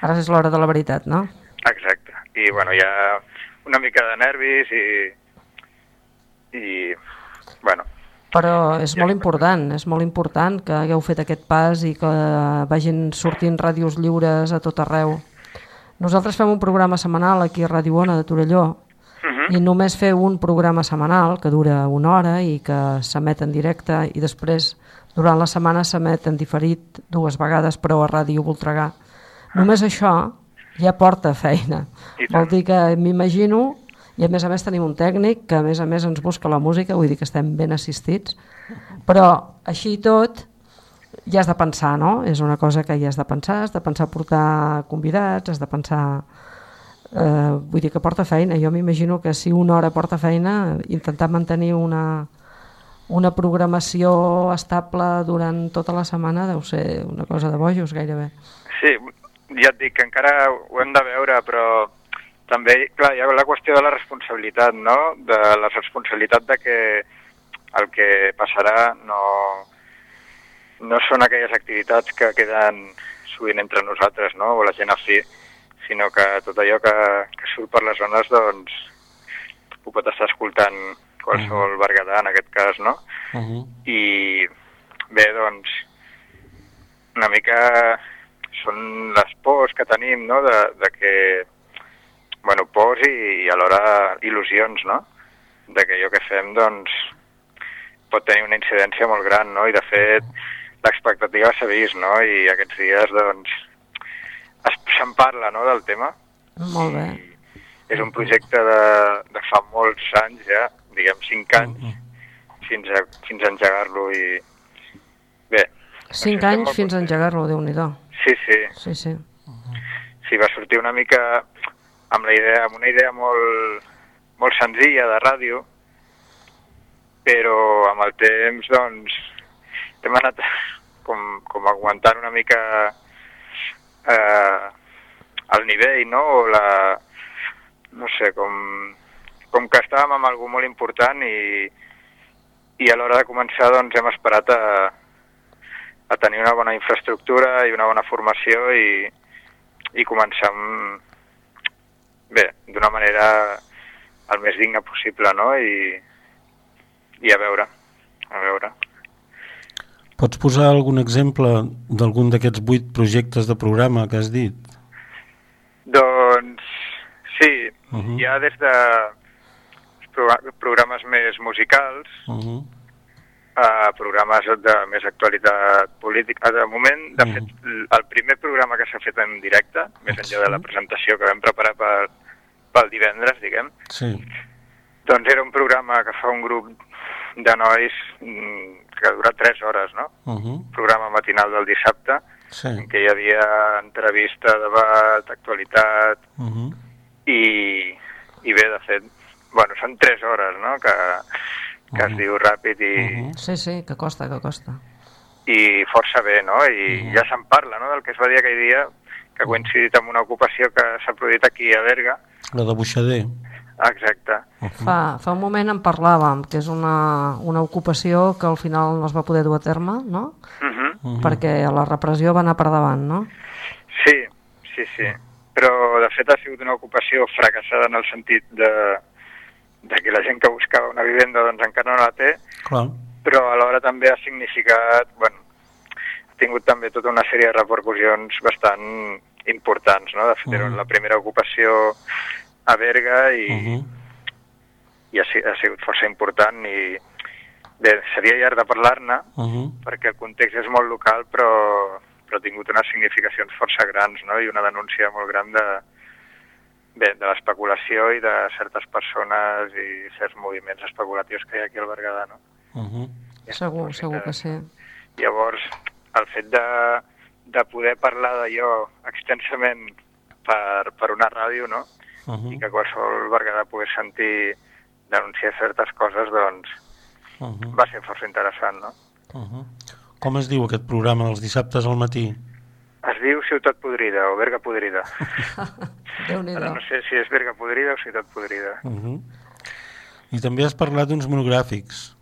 [SPEAKER 1] Ara és l'hora de la veritat, no?
[SPEAKER 6] Exacte. I bueno, ha una mica de nervis i, i bueno,
[SPEAKER 1] Però és molt important, és molt important que hagueu fet aquest pas i que vagin sortint ràdios lliures a tot arreu. Nosaltres fem un programa setmanal aquí a Ràdio Ona de Torelló i només fer un programa setmanal que dura una hora i que s'emet en directe i després durant la setmana s'emet en diferit dues vegades però a Ràdio Voltregà. Només això ja porta feina. Vol dir que m'imagino, i a més a més tenim un tècnic que a més a més ens busca la música, vull dir que estem ben assistits, però així i tot ja has de pensar, no? És una cosa que ja has de pensar, has de pensar portar convidats, has de pensar... Eh, vull dir que porta feina. Jo m'imagino que si una hora porta feina, intentar mantenir una, una programació estable durant tota la setmana deu ser una cosa de bojos gairebé.
[SPEAKER 6] Sí, ja et dic que encara ho hem de veure, però també, clar, hi ha la qüestió de la responsabilitat, no? De la responsabilitat de que el que passarà no, no són aquelles activitats que queden sovint entre nosaltres, no? O la gent afí, sinó que tot allò que, que surt per les zones, doncs, ho pot estar escoltant qualsevol berguedà, en aquest cas, no?
[SPEAKER 3] Uh -huh.
[SPEAKER 6] I bé, doncs, una mica són les pors que tenim, no?, de, de que, bueno, pors i, i alhora il·lusions, no?, de que allò que fem, doncs, pot tenir una incidència molt gran, no?, i de fet, l'expectativa s'ha vist, no?, i aquests dies, doncs, es- se'n parla, no?, del tema.
[SPEAKER 1] Molt bé.
[SPEAKER 6] És un projecte de, de fa molts anys ja, diguem, cinc anys, fins a, fins a engegar-lo i... Bé,
[SPEAKER 1] Cinc anys fins a engegar-lo, déu nhi
[SPEAKER 6] Sí, sí.
[SPEAKER 1] Sí, sí.
[SPEAKER 6] Sí, va sortir una mica amb, la idea, amb una idea molt, molt senzilla de ràdio, però amb el temps, doncs, hem anat com, com aguantant una mica eh, el nivell, no? O la, no sé, com, com que estàvem amb algú molt important i, i a l'hora de començar doncs hem esperat a, a tenir una bona infraestructura i una bona formació i, i començar amb, bé, d'una manera el més digna possible, no? I, i a veure, a veure.
[SPEAKER 3] Pots posar algun exemple d'algun d'aquests vuit projectes de programa que has dit?
[SPEAKER 6] Doncs sí,
[SPEAKER 3] Uh -huh.
[SPEAKER 6] hi ha des de progra- programes més musicals
[SPEAKER 3] Uh -huh.
[SPEAKER 6] A programes de més actualitat política. De moment, de fet, l- el primer programa que s'ha fet en directe, més enllà de la presentació que vam preparar per, pel divendres, diguem,
[SPEAKER 3] Sí.
[SPEAKER 6] doncs era un programa que fa un grup de nois mm, que dura 3 hores, no?
[SPEAKER 3] Uh -huh.
[SPEAKER 6] programa matinal del dissabte,
[SPEAKER 3] Sí.
[SPEAKER 6] en què hi havia entrevista, debat, actualitat,
[SPEAKER 3] Uh -huh.
[SPEAKER 6] i, i bé, de fet, bueno, són 3 hores, no?, que, que es diu ràpid i,
[SPEAKER 1] Sí, sí, que costa, que costa.
[SPEAKER 6] i força bé, no?, i ja se'n parla, no?, del que es va dir aquell dia, que ha coincidit amb una ocupació que s'ha produït aquí a Berga,
[SPEAKER 3] La de Buixader.
[SPEAKER 6] exacte,
[SPEAKER 1] Fa, fa un moment en parlàvem, que és una, una ocupació que al final no es va poder dur a terme, no?
[SPEAKER 6] Mhm.
[SPEAKER 1] Perquè la repressió va anar per davant, no?
[SPEAKER 6] Sí, sí, sí. Però, de fet, ha sigut una ocupació fracassada en el sentit de, de que la gent que buscava una vivenda doncs encara no la té,
[SPEAKER 3] Clar.
[SPEAKER 6] però alhora també ha significat, bueno, ha tingut també tota una sèrie de repercussions bastant importants, no? De fet, era
[SPEAKER 3] Mhm.
[SPEAKER 6] la primera ocupació a Berga i,
[SPEAKER 3] Uh -huh.
[SPEAKER 6] i ha, ha sigut força important i bé, seria llarg de parlar-ne
[SPEAKER 3] Uh -huh.
[SPEAKER 6] perquè el context és molt local però, però ha tingut unes significacions força grans no? i una denúncia molt gran de, bé, de l'especulació i de certes persones i certs moviments especulatius que hi ha aquí al Berguedà. No?
[SPEAKER 3] Uh -huh.
[SPEAKER 1] Segur, segur que sí.
[SPEAKER 6] Llavors, el fet de, de poder parlar d'allò extensament per, per una ràdio, no?
[SPEAKER 3] Uh -huh.
[SPEAKER 6] i que qualsevol berguedà pogués sentir denunciar certes coses, doncs
[SPEAKER 3] Uh -huh.
[SPEAKER 6] va ser força interessant, no?
[SPEAKER 3] Uh -huh. Com es diu aquest programa dels dissabtes al matí?
[SPEAKER 6] Es diu Ciutat Podrida o Berga Podrida.
[SPEAKER 1] déu nhi
[SPEAKER 6] Ara no sé si és Berga Podrida o Ciutat Podrida.
[SPEAKER 3] Uh -huh. I també has parlat d'uns monogràfics.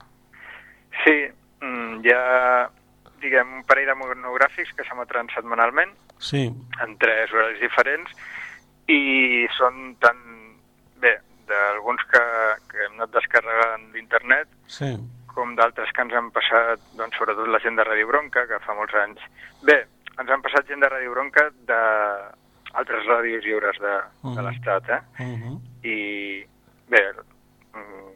[SPEAKER 6] Sí, mm, hi ha, diguem, un parell de monogràfics que s'emetran setmanalment
[SPEAKER 3] Sí.
[SPEAKER 6] en tres horaris diferents i són tan, bé, d'alguns que, que hem anat descarregant d'internet
[SPEAKER 3] Sí.
[SPEAKER 6] com d'altres que ens han passat, doncs, sobretot la gent de Ràdio Bronca, que fa molts anys... Bé, ens han passat gent de Ràdio Bronca d'altres ràdios lliures de, de
[SPEAKER 3] Mhm.
[SPEAKER 6] l'Estat, eh?
[SPEAKER 3] Uh -huh.
[SPEAKER 6] I, bé, mm,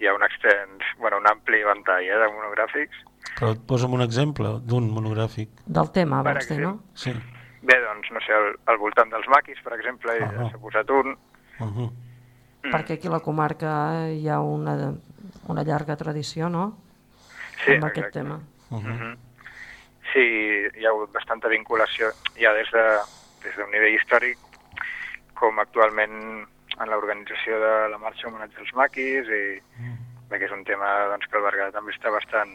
[SPEAKER 6] hi ha un extens, bueno, un ampli ventall eh, de monogràfics.
[SPEAKER 3] Però et posa'm un exemple d'un monogràfic.
[SPEAKER 1] Del tema,
[SPEAKER 6] Per
[SPEAKER 1] vols dir, no?
[SPEAKER 3] Sí.
[SPEAKER 6] Bé, doncs, no sé, al, al voltant dels maquis, per exemple, i
[SPEAKER 3] Ah.
[SPEAKER 6] s'ha posat un.
[SPEAKER 3] Uh -huh.
[SPEAKER 1] Perquè aquí a la comarca hi ha una, una llarga tradició, no?
[SPEAKER 6] Sí,
[SPEAKER 1] amb aquest
[SPEAKER 6] exacte.
[SPEAKER 1] tema.
[SPEAKER 3] Uh -huh.
[SPEAKER 6] Mhm. Sí, hi ha hagut bastanta vinculació ja des de des d'un nivell històric com actualment en l'organització de la marxa homenatge als maquis i bé, que és un tema doncs, que el Berguedà també està bastant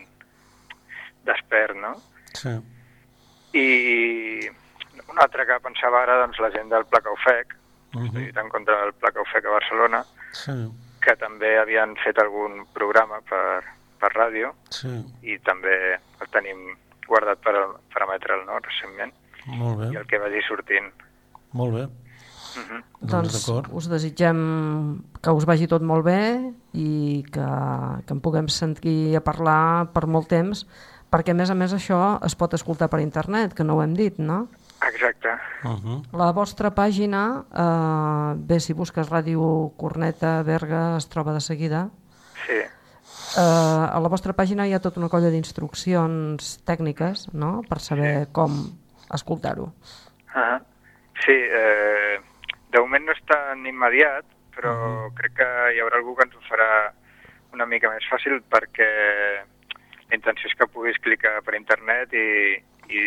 [SPEAKER 6] despert, no?
[SPEAKER 3] Sí.
[SPEAKER 6] I un altre que pensava ara, doncs, la gent del Pla Caufec,
[SPEAKER 3] Uh -huh.
[SPEAKER 6] lluitant en contra del Pla Caufec a Barcelona,
[SPEAKER 3] Sí.
[SPEAKER 6] que també havien fet algun programa per, per ràdio
[SPEAKER 3] Sí.
[SPEAKER 6] i també el tenim guardat per, per emetre'l, no?, recentment,
[SPEAKER 3] Molt
[SPEAKER 6] i
[SPEAKER 3] bé.
[SPEAKER 6] el que vagi sortint.
[SPEAKER 3] Molt bé.
[SPEAKER 6] Mhm.
[SPEAKER 1] Doncs
[SPEAKER 3] d'acord.
[SPEAKER 1] us desitgem que us vagi tot molt bé i que, que en puguem sentir a parlar per molt temps, perquè a més a més això es pot escoltar per internet, que no ho hem dit, no?
[SPEAKER 6] Exacte.
[SPEAKER 3] Uh -huh.
[SPEAKER 1] La vostra pàgina, eh, bé, si busques Ràdio Corneta Berga, es troba de seguida.
[SPEAKER 6] Sí,
[SPEAKER 1] Eh, a la vostra pàgina hi ha tota una colla d'instruccions tècniques, no?, per saber com escoltar-ho.
[SPEAKER 6] uh sí eh, de moment no és tan immediat, però crec que hi haurà algú que ens ho farà una mica més fàcil perquè la intenció és que puguis clicar per internet i, i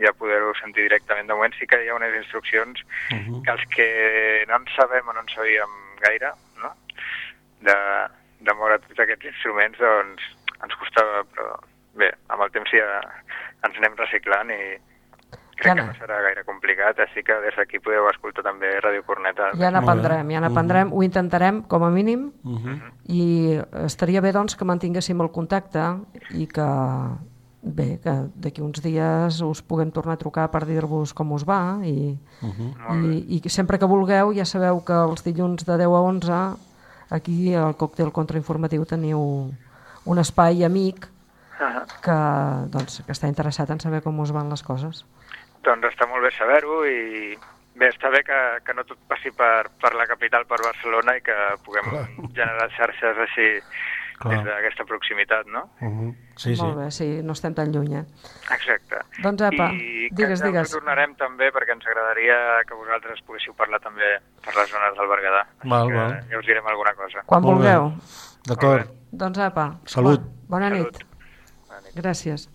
[SPEAKER 6] ja poder-ho sentir directament. De moment sí que hi ha unes instruccions
[SPEAKER 3] Uh -huh.
[SPEAKER 6] que els que no en sabem o no en sabíem gaire, no? de, de moure tots aquests instruments, doncs ens costava, però bé, amb el temps ja ens anem reciclant i crec que
[SPEAKER 1] Jana.
[SPEAKER 6] no serà gaire complicat, així que des d'aquí podeu escoltar també Ràdio Corneta.
[SPEAKER 1] Ja n'aprendrem, ja n'aprendrem, ho intentarem com a mínim
[SPEAKER 3] Uh -huh.
[SPEAKER 1] i estaria bé doncs que mantinguéssim el contacte i que bé, que d'aquí uns dies us puguem tornar a trucar per dir-vos com us va i,
[SPEAKER 3] Uh -huh.
[SPEAKER 1] i, i que sempre que vulgueu ja sabeu que els dilluns de 10 a 11 aquí al còctel contrainformatiu teniu un espai amic que, doncs, que està interessat en saber com us van les coses.
[SPEAKER 6] doncs està molt bé saber-ho i bé, està bé que, que no tot passi per, per la capital, per Barcelona i que puguem
[SPEAKER 3] Clar.
[SPEAKER 6] generar xarxes així
[SPEAKER 3] Clar.
[SPEAKER 6] des d'aquesta proximitat, no?
[SPEAKER 3] Uh -huh. Sí, sí.
[SPEAKER 1] Molt bé, sí, no estem tan lluny, eh?
[SPEAKER 6] Exacte.
[SPEAKER 1] Doncs apa,
[SPEAKER 6] I
[SPEAKER 1] digues, digues.
[SPEAKER 6] tornarem també perquè ens agradaria que vosaltres poguéssiu parlar també per les zones del Berguedà.
[SPEAKER 3] Val,
[SPEAKER 6] que
[SPEAKER 3] val.
[SPEAKER 6] ja us direm alguna cosa.
[SPEAKER 1] Quan
[SPEAKER 3] Molt
[SPEAKER 1] vulgueu.
[SPEAKER 3] D'acord.
[SPEAKER 1] Doncs apa.
[SPEAKER 3] Salut.
[SPEAKER 1] Bona
[SPEAKER 6] Salut.
[SPEAKER 1] nit. Gràcies.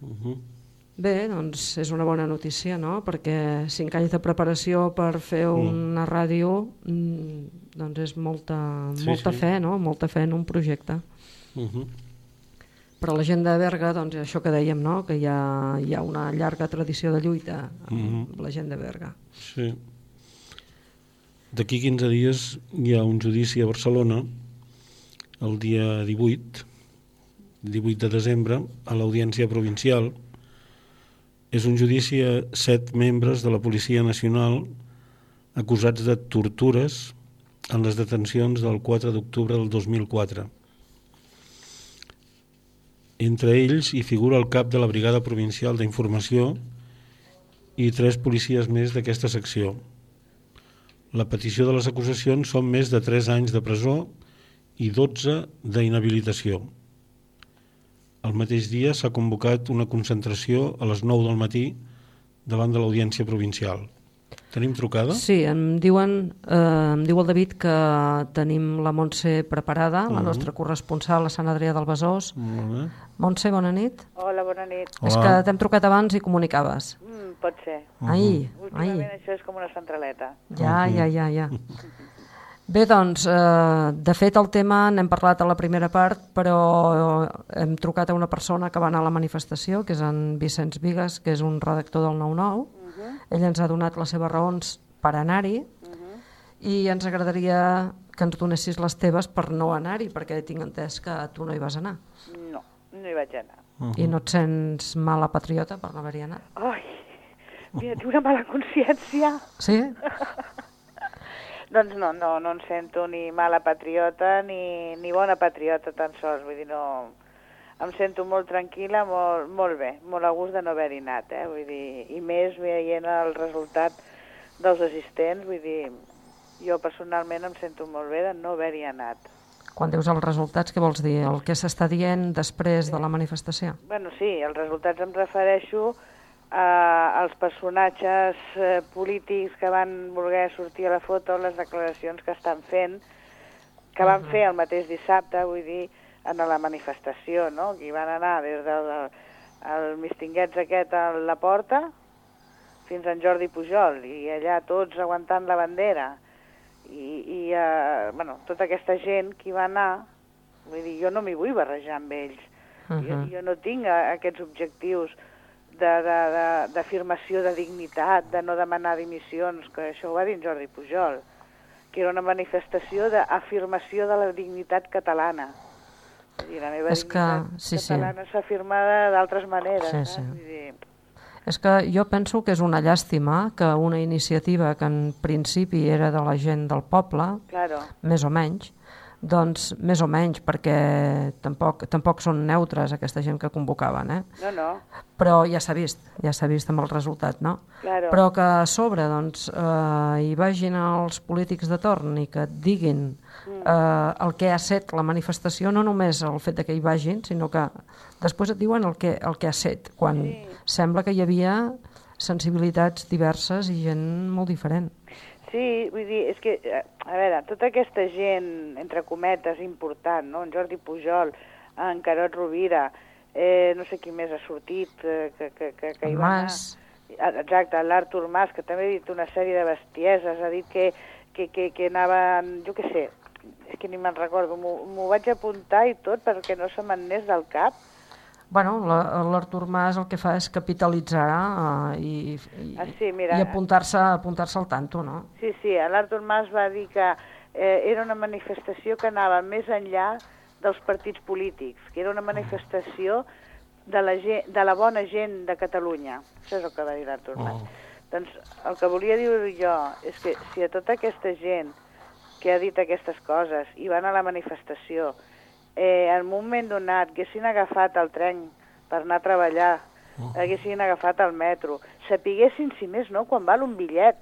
[SPEAKER 3] Uh -huh.
[SPEAKER 1] Bé, doncs és una bona notícia, no? Perquè cinc anys de preparació per fer una ràdio mm, doncs és molta,
[SPEAKER 3] Sí,
[SPEAKER 1] molta
[SPEAKER 3] sí.
[SPEAKER 1] fe, no? Molta fe en un projecte.
[SPEAKER 3] Uh -huh.
[SPEAKER 1] Però la gent de Berga, doncs això que dèiem, no? Que hi ha, hi ha una llarga tradició de lluita amb la gent de Berga.
[SPEAKER 3] Sí. D'aquí 15 dies hi ha un judici a Barcelona el dia 18, 18 de desembre, a l'Audiència Provincial. És un judici a set membres de la Policia Nacional acusats de tortures en les detencions del 4 d'octubre del 2004. Entre ells hi figura el cap de la Brigada Provincial d'Informació i tres policies més d'aquesta secció. La petició de les acusacions són més de 3 anys de presó i 12 d'inhabilitació. El mateix dia s'ha convocat una concentració a les 9 del matí davant de l'Audiència Provincial. Tenim trucada?
[SPEAKER 1] Sí, em diuen, eh, em diu el David que tenim la Montse preparada, la nostra corresponsal a Sant Adrià del Besòs.
[SPEAKER 3] Molt bé.
[SPEAKER 1] Montse, bona nit.
[SPEAKER 7] Hola, bona nit.
[SPEAKER 1] És
[SPEAKER 3] Hola.
[SPEAKER 1] que t'hem trucat abans i comunicaves.
[SPEAKER 7] Mm, pot ser.
[SPEAKER 1] Ai,
[SPEAKER 7] Últimament
[SPEAKER 1] ai.
[SPEAKER 7] això és com una centraleta.
[SPEAKER 1] Ja, ja, ja, ja. Bé, doncs, eh, de fet el tema n'hem parlat a la primera part, però hem trucat a una persona que va anar a la manifestació, que és en Vicenç Vigues, que és un redactor del 9-9. Ell ens ha donat les seves raons per anar-hi i ens agradaria que ens donessis les teves per no anar-hi, perquè tinc entès que tu no hi vas anar.
[SPEAKER 7] No, no hi vaig anar.
[SPEAKER 1] I no et sents mala patriota per no haver-hi anat.
[SPEAKER 7] Ai, mira, tinc una mala consciència.
[SPEAKER 1] Sí?
[SPEAKER 7] Doncs no, no, no em sento ni mala patriota ni, ni bona patriota tan sols, vull dir, no... Em sento molt tranquil·la, molt, molt bé, molt a gust de no haver-hi anat, eh? Vull dir, i més veient el resultat dels assistents, vull dir, jo personalment em sento molt bé de no haver-hi anat.
[SPEAKER 1] Quan dius els resultats, què vols dir? El que s'està dient després de la manifestació?
[SPEAKER 7] Bueno, sí, els resultats em refereixo eh, els personatges eh, polítics que van voler sortir a la foto, les declaracions que estan fent, que van
[SPEAKER 1] Mhm.
[SPEAKER 7] fer el mateix dissabte, vull dir, en la manifestació, no? Que hi van anar des del, del el mistinguets aquest a la porta fins a en Jordi Pujol, i allà tots aguantant la bandera, i, i eh, bueno, tota aquesta gent que hi va anar, vull dir, jo no m'hi vull barrejar amb ells. Jo,
[SPEAKER 1] Mhm.
[SPEAKER 7] jo no tinc aquests objectius de- de- de- d'afirmació de, de dignitat, de no demanar dimissions, que això ho va dir en Jordi Pujol, que era una manifestació d'afirmació de la dignitat catalana. Dir, la meva
[SPEAKER 1] És que-
[SPEAKER 7] dignitat
[SPEAKER 1] sí, sí.
[SPEAKER 7] catalana s'afirma de- d'altres maneres.
[SPEAKER 1] Sí,
[SPEAKER 7] saps?
[SPEAKER 1] sí.
[SPEAKER 7] Vull dir,
[SPEAKER 1] És que jo penso que és una llàstima que una iniciativa que en principi era de la gent del poble,
[SPEAKER 7] claro.
[SPEAKER 1] més o menys, doncs més o menys, perquè tampoc, tampoc són neutres aquesta gent que convocaven, eh?
[SPEAKER 7] No, no,
[SPEAKER 1] però ja s'ha vist, ja s'ha vist amb el resultat, no?
[SPEAKER 7] Claro.
[SPEAKER 1] Però que a sobre doncs, eh, hi vagin els polítics de torn i que et diguin
[SPEAKER 7] Mm.
[SPEAKER 1] eh, el que ha set la manifestació, no només el fet de que hi vagin, sinó que després et diuen el que, el que ha set, quan
[SPEAKER 7] Sí.
[SPEAKER 1] sembla que hi havia sensibilitats diverses i gent molt diferent.
[SPEAKER 7] Sí, vull dir, és que, eh, a veure, tota aquesta gent, entre cometes, important, no? En Jordi Pujol, en Carot Rovira, eh, no sé qui més ha sortit, eh, que, que, que, que hi va anar. Ah, Exacte, l'Artur Mas, que també ha dit una sèrie de bestieses, ha dit que, que, que, que anaven, jo què sé, és que ni me'n recordo, m'ho vaig apuntar i tot perquè no se m'anés del cap.
[SPEAKER 1] Bueno, la- l'Artur Mas el que fa és capitalitzar eh, i, i,
[SPEAKER 7] Ah, sí, mira.
[SPEAKER 1] i apuntar-se apuntar al tanto, no?
[SPEAKER 7] Sí, sí, l'Artur Mas va dir que eh, era una manifestació que anava més enllà dels partits polítics, que era una manifestació de la, gent, de la bona gent de Catalunya. Això és el que va dir l'Artur Mas. Doncs el que volia dir jo és que si a tota aquesta gent que ha dit aquestes coses i van a la manifestació, eh, en un moment donat haguessin agafat el tren per anar a treballar, haguessin agafat el metro, sapiguessin, si més no, quan val un bitllet,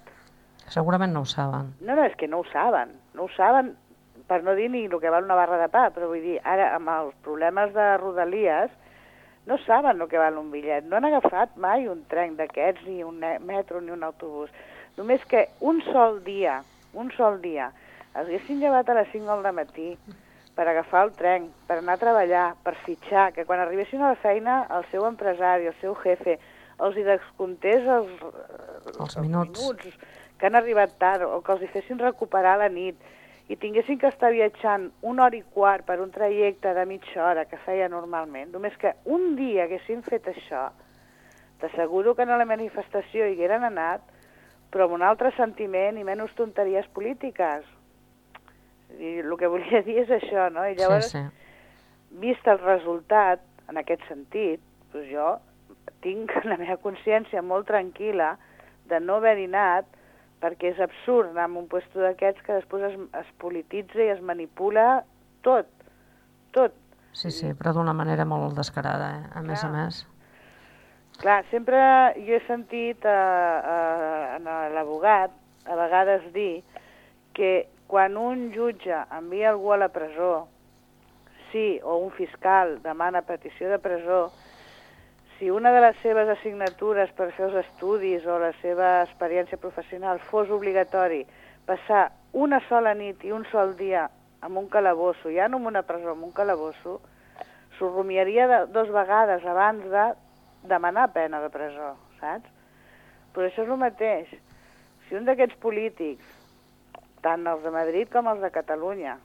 [SPEAKER 1] Segurament no ho saben.
[SPEAKER 7] no, no, és que no ho saben. No ho saben, per no dir ni el que val una barra de pa, però vull dir, ara amb els problemes de Rodalies no saben el que val un bitllet. No han agafat mai un tren d'aquests, ni un metro, ni un autobús. Només que un sol dia, un sol dia, els haguessin llevat a les 5 del matí per agafar el tren, per anar a treballar, per fitxar, que quan arribessin a la feina el seu empresari, el seu jefe, els hi descomptés els,
[SPEAKER 1] Els minuts.
[SPEAKER 7] minuts que han arribat tard o que els hi fessin recuperar la nit i tinguessin que estar viatjant una hora i quart per un trajecte de mitja hora que feia normalment, només que un dia haguessin fet això, t'asseguro que a la manifestació hi hagueren anat, però amb un altre sentiment i menys tonteries polítiques. I el que volia dir és això, no? I llavors,
[SPEAKER 1] sí, sí.
[SPEAKER 7] vist el resultat, en aquest sentit, doncs jo tinc la meva consciència molt tranquil·la de no haver-hi anat perquè és absurd anar a un puesto d'aquests que després es, es polititza i es manipula tot, tot.
[SPEAKER 1] Sí, sí, però d'una manera molt descarada, eh? a més a més.
[SPEAKER 7] Clar, sempre jo he sentit a, a, a l'abogat a vegades dir que quan un jutge envia algú a la presó, sí, o un fiscal demana petició de presó, si una de les seves assignatures per fer els estudis o la seva experiència professional fos obligatori passar una sola nit i un sol dia en un calabosso, ja no en una presó, en un calabosso, s'ho rumiaria dos vegades abans de demanar pena de presó, saps? Però això és el mateix. Si un d'aquests polítics, tant els de Madrid com els de Catalunya,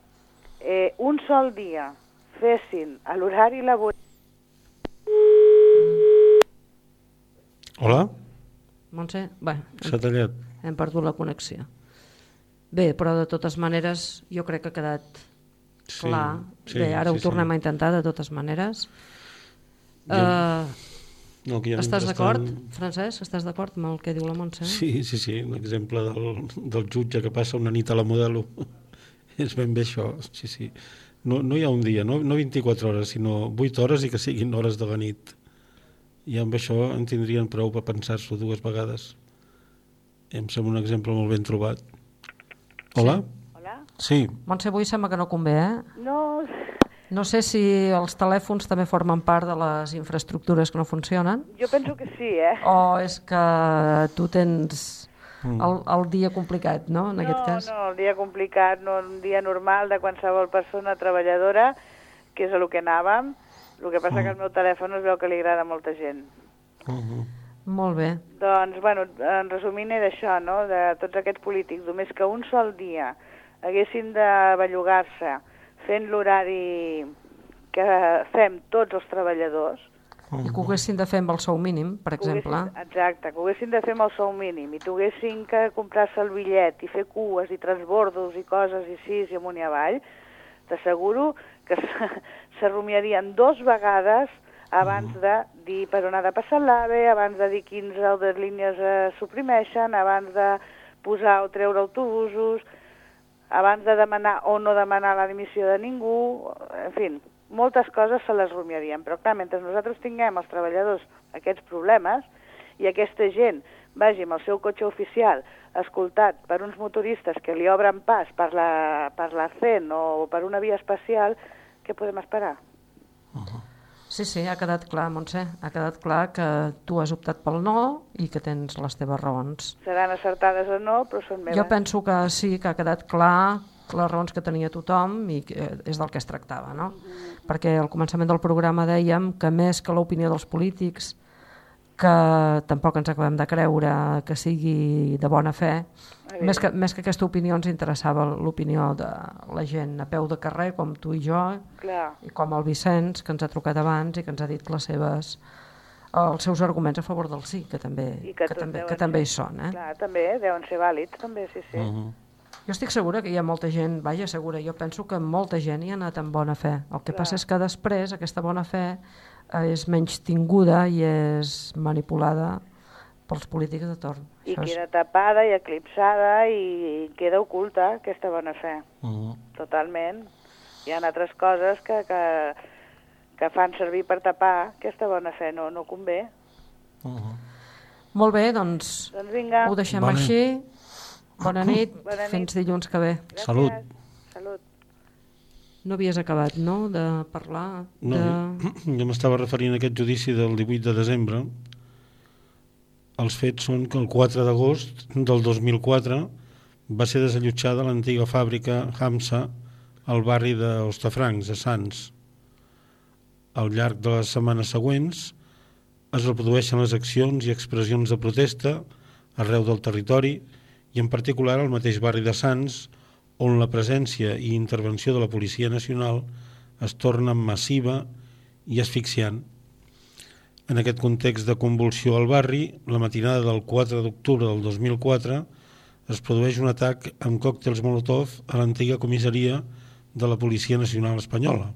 [SPEAKER 7] eh, un sol dia fessin a l'horari laboral
[SPEAKER 3] Hola?
[SPEAKER 1] Montse? Bé,
[SPEAKER 3] S'ha tallat.
[SPEAKER 1] hem perdut la connexió. Bé, però de totes maneres jo crec que ha quedat
[SPEAKER 3] Sí,
[SPEAKER 1] clar.
[SPEAKER 3] sí,
[SPEAKER 1] Bé, ara
[SPEAKER 3] sí,
[SPEAKER 1] ho tornem
[SPEAKER 3] sí.
[SPEAKER 1] a intentar de totes maneres.
[SPEAKER 3] Jo-
[SPEAKER 1] Uh,
[SPEAKER 3] No, que
[SPEAKER 1] estàs d'acord, Francesc? Estàs d'acord amb el que diu la Montse?
[SPEAKER 3] Sí, sí, sí, un exemple del, del jutge que passa una nit a la modelo. És ben bé això, sí, sí. No, no hi ha un dia, no, no 24 hores, sinó 8 hores i que siguin hores de la nit. I amb això en tindrien prou per pensar-s'ho dues vegades. Em sembla un exemple molt ben trobat. Hola?
[SPEAKER 7] Hola?
[SPEAKER 3] Sí,
[SPEAKER 1] Montse, avui sembla que no convé, eh?
[SPEAKER 7] No,
[SPEAKER 1] No sé si els telèfons també formen part de les infraestructures que no funcionen.
[SPEAKER 7] Jo penso que sí, eh?
[SPEAKER 1] O és que tu tens
[SPEAKER 3] Mm.
[SPEAKER 1] el, el dia complicat, no?, en
[SPEAKER 7] no,
[SPEAKER 1] aquest cas.
[SPEAKER 7] No, el dia complicat, no un dia normal de qualsevol persona treballadora, que és a lo que anàvem. El que passa
[SPEAKER 1] Mm.
[SPEAKER 7] que el meu telèfon es veu que li agrada a molta gent.
[SPEAKER 1] Molt bé.
[SPEAKER 7] Doncs, bueno, en resumint era això, no?, de tots aquests polítics. Només que un sol dia haguessin de bellugar-se fent l'horari que fem tots els treballadors,
[SPEAKER 1] I que ho haguessin de fer amb el sou mínim, per
[SPEAKER 7] que
[SPEAKER 1] exemple.
[SPEAKER 7] exacte, que ho haguessin de fer amb el sou mínim i tinguessin que comprar-se el bitllet i fer cues i transbordos i coses i sis i amunt i avall, t'asseguro que se- se rumiarien dos vegades abans de dir per on ha de passar l'AVE, abans de dir quins de línies es suprimeixen, abans de posar o treure autobusos, abans de demanar o no demanar la dimissió de ningú, en fi, moltes coses se les rumiarien, però clar, mentre nosaltres tinguem els treballadors aquests problemes i aquesta gent vagi amb el seu cotxe oficial escoltat per uns motoristes que li obren pas per la, per la CEN o per una via especial, què podem esperar?
[SPEAKER 1] Sí, sí, ha quedat clar, Montse. Ha quedat clar que tu has optat pel no i que tens les teves raons.
[SPEAKER 7] Seran acertades o no, però són meves.
[SPEAKER 1] Jo penso que sí, que ha quedat clar les raons que tenia tothom i que és del que es tractava, no? Perquè al començament del programa dèiem que més que l'opinió dels polítics, que tampoc ens acabem de creure que sigui de bona fe, més que, més que aquesta opinió ens interessava l'opinió de la gent a peu de carrer, com tu i jo,
[SPEAKER 7] Clar.
[SPEAKER 1] i com el Vicenç, que ens ha trucat abans i que ens ha dit les seves els seus arguments a favor del sí, que també,
[SPEAKER 7] I
[SPEAKER 1] que,
[SPEAKER 7] tots
[SPEAKER 1] també, que també hi són. Eh?
[SPEAKER 7] Clar, també, deuen ser vàlids, també, sí, sí.
[SPEAKER 1] Jo estic segura que hi ha molta gent, vaja, segura, jo penso que molta gent hi ha anat amb bona fe. El que
[SPEAKER 7] Clar.
[SPEAKER 1] passa és que després aquesta bona fe és menys tinguda i és manipulada pels polítics de torn.
[SPEAKER 7] I
[SPEAKER 1] Això és-
[SPEAKER 7] queda tapada i eclipsada i queda oculta aquesta bona fe.
[SPEAKER 3] Mm.
[SPEAKER 7] Totalment. Hi ha altres coses que, que, que fan servir per tapar aquesta bona fe, no, no convé.
[SPEAKER 1] Molt bé, doncs
[SPEAKER 7] Doncs vinga.
[SPEAKER 1] ho deixem
[SPEAKER 3] Bona.
[SPEAKER 1] així. Bona nit,
[SPEAKER 7] Bona nit.
[SPEAKER 1] fins dilluns que ve.
[SPEAKER 7] Gràcies.
[SPEAKER 3] Salut.
[SPEAKER 7] Salut.
[SPEAKER 1] No havies acabat, no?, de parlar
[SPEAKER 3] No,
[SPEAKER 1] de...
[SPEAKER 3] jo m'estava referint a aquest judici del 18 de desembre. Els fets són que el 4 d'agost del 2004 va ser desallotjada l'antiga fàbrica Hamsa al barri d'Ostafrancs, a Sants. Al llarg de les setmanes següents es reprodueixen les accions i expressions de protesta arreu del territori i en particular al mateix barri de Sants, on la presència i intervenció de la Policia Nacional es torna massiva i asfixiant. En aquest context de convulsió al barri, la matinada del 4 d'octubre del 2004 es produeix un atac amb còctels Molotov a l'antiga comissaria de la Policia Nacional Espanyola.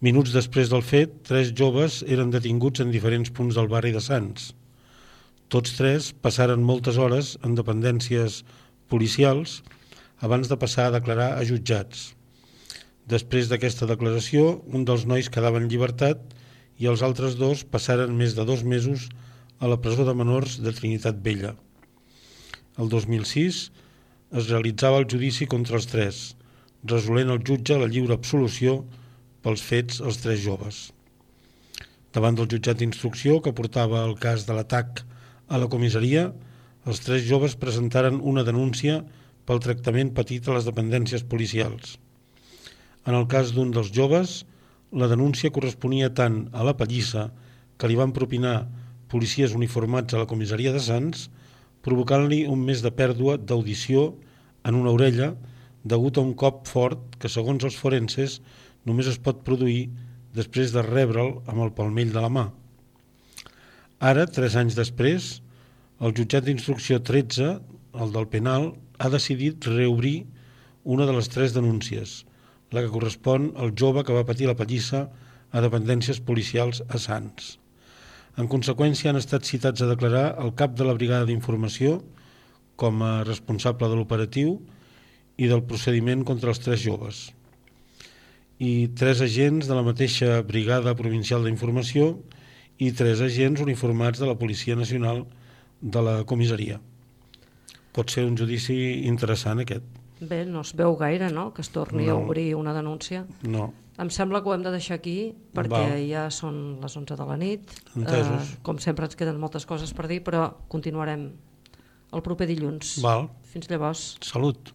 [SPEAKER 3] Minuts després del fet, tres joves eren detinguts en diferents punts del barri de Sants. Tots tres passaren moltes hores en dependències policials abans de passar a declarar a jutjats. Després d'aquesta declaració, un dels nois quedava en llibertat i els altres dos passaren més de dos mesos a la presó de menors de Trinitat Vella. El 2006 es realitzava el judici contra els tres, resolent el jutge la lliure absolució pels fets als tres joves. Davant del jutjat d'instrucció que portava el cas de l'atac a la comissaria, els tres joves presentaren una denúncia pel tractament patit a les dependències policials. En el cas d'un dels joves, la denúncia corresponia tant a la pallissa que li van propinar policies uniformats a la comissaria de Sants, provocant-li un mes de pèrdua d'audició en una orella degut a un cop fort que, segons els forenses, només es pot produir després de rebre'l amb el palmell de la mà. Ara, tres anys després, el jutjat d'instrucció 13, el del penal, ha decidit reobrir una de les tres denúncies, la que correspon al jove que va patir la pallissa a dependències policials a Sants. En conseqüència, han estat citats a declarar el cap de la brigada d'informació com a responsable de l'operatiu i del procediment contra els tres joves i tres agents de la mateixa brigada provincial d'informació i tres agents uniformats de la Policia Nacional de la comissaria. Pot ser un judici interessant aquest.
[SPEAKER 1] Bé, no es veu gaire, no?, que es torni
[SPEAKER 3] No.
[SPEAKER 1] a obrir una denúncia.
[SPEAKER 3] No.
[SPEAKER 1] Em sembla que ho hem de deixar aquí perquè
[SPEAKER 3] Val.
[SPEAKER 1] ja són les 11 de la nit.
[SPEAKER 3] Entesos.
[SPEAKER 1] com sempre ens queden moltes coses per dir, però continuarem el proper dilluns.
[SPEAKER 3] Val.
[SPEAKER 1] Fins llavors.
[SPEAKER 3] Salut.